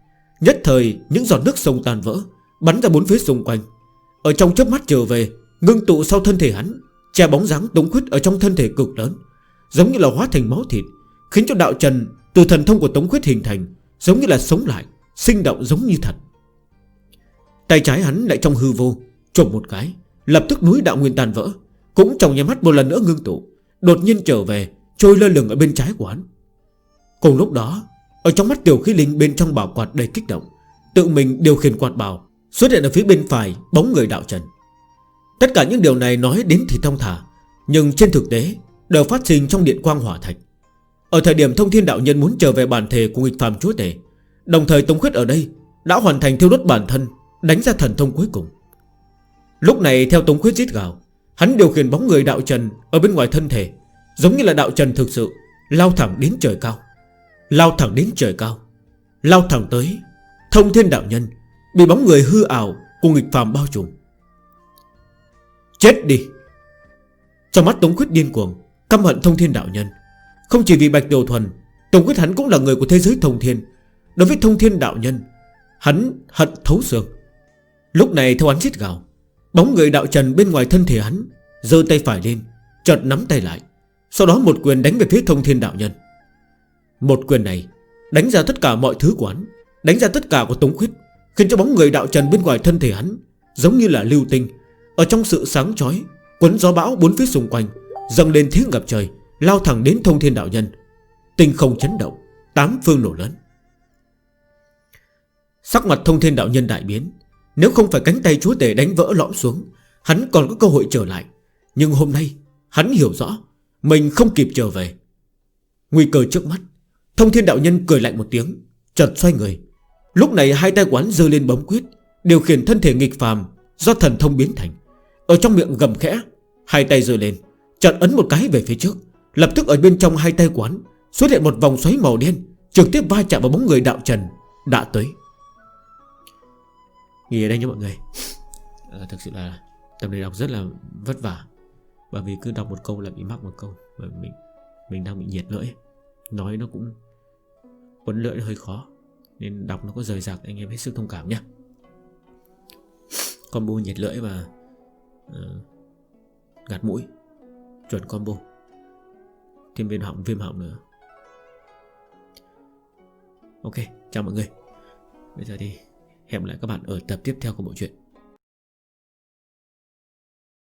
Nhất thời, những giọt nước sông tan vỡ, Bắn ra bốn phía xung quanh. Ở trong chớp mắt trở về Ngưng tụ sau thân thể hắn, Che bóng dáng tống khuyết ở trong thân thể cực lớn, Giống như là hóa thành máu thịt, Khiến cho đạo trần từ thần thông của tống khuyết hình thành, Giống như là sống lại, Sinh động giống như thật. Tay trái hắn lại trong hư vô Trộm một cái, Lập tức núi đạo nguyên tàn vỡ, Cũng trong nhà mắt một lần nữa ngưng tụ, Đột nhiên trở về, Trôi lơ lửng ở bên trái của hắn. Cùng lúc đó, Ở trong mắt tiểu khí linh bên trong bảo quạt đầy kích động, Tự mình điều khiển quạt bào Xuất hiện ở phía bên phải bóng người đạo trần. Tất cả những điều này nói đến thì thông thả, Nhưng trên thực tế Đều phát sinh trong điện quang hỏa thạch. Ở thời điểm thông thiên đạo nhân muốn trở về bản thể Của nghịch phàm chúa tể, Đồng thời Tống Khuyết ở đây Đã hoàn thành thiêu đốt bản thân, Đánh ra thần thông cuối cùng. Lúc này theo Tống Khuyết giết gào, Hắn điều khiển bóng người đạo trần Ở bên ngoài thân thể, Giống như là đạo trần thực sự Lao thẳng đến trời cao. Lao thẳng đến trời cao, Lao thẳng tới Thông thiên đạo nhân, Bị bóng người hư ảo của nghịch phàm bao trùm. Chết đi. Trong mắt Tống Quyết điên cuồng, Căm hận thông thiên đạo nhân. Không chỉ vì Bạch Tiểu Thuần, Tống Quyết hắn cũng là người của thế giới thông thiên. Đối với thông thiên đạo nhân, Hắn hận thấu xương. Lúc này theo hắn giết gào, Bóng người đạo trần bên ngoài thân thể hắn Dơ tay phải lên, Chợt nắm tay lại. Sau đó một quyền đánh về phía thông thiên đạo nhân. Một quyền này Đánh ra tất cả mọi thứ của hắn, Đánh ra tất cả của Tống Khuyết Khiến cho bóng người đạo trần bên ngoài thân thể hắn Giống như là lưu tinh ở trong sự sáng chói, Quấn gió bão bốn phía xung quanh, Dâng lên thiết ngập trời, Lao thẳng đến thông thiên đạo nhân. Tinh không chấn động, Tám phương nổ lớn. Sắc mặt thông thiên đạo nhân đại biến. Nếu không phải cánh tay chúa tể đánh vỡ lõm xuống, Hắn còn có cơ hội trở lại. Nhưng hôm nay, hắn hiểu rõ, Mình không kịp trở về. Nguy cơ trước mắt, Thông thiên đạo nhân cười lạnh một tiếng Chật xoay người. Lúc này hai tay quán dơ lên bấm quyết, Điều khiển thân thể nghịch phàm Do thần thông biến thành. Ở trong miệng gầm khẽ Hai tay rơi lên Chặn ấn một cái về phía trước. Lập tức ở bên trong hai tay quán Xuất hiện một vòng xoáy màu đen Trực tiếp va chạm vào bóng người đạo trần Đã tới. Nghỉ ở đây nha mọi người. À, Thực sự là tập này đọc rất là vất vả. Bởi vì cứ đọc một câu là bị mắc một câu Bởi mình mình đang bị nhiệt lưỡi. Nói nó cũng Quấn lưỡi hơi khó Nên đọc nó có rời rạc anh em hết sức thông cảm nhé. Combo nhiệt lưỡi và uh, Gạt mũi. Chuẩn combo. Thêm viêm họng viêm họng nữa. Ok chào mọi người. Bây giờ thì hẹn lại các bạn ở tập tiếp theo của bộ truyện.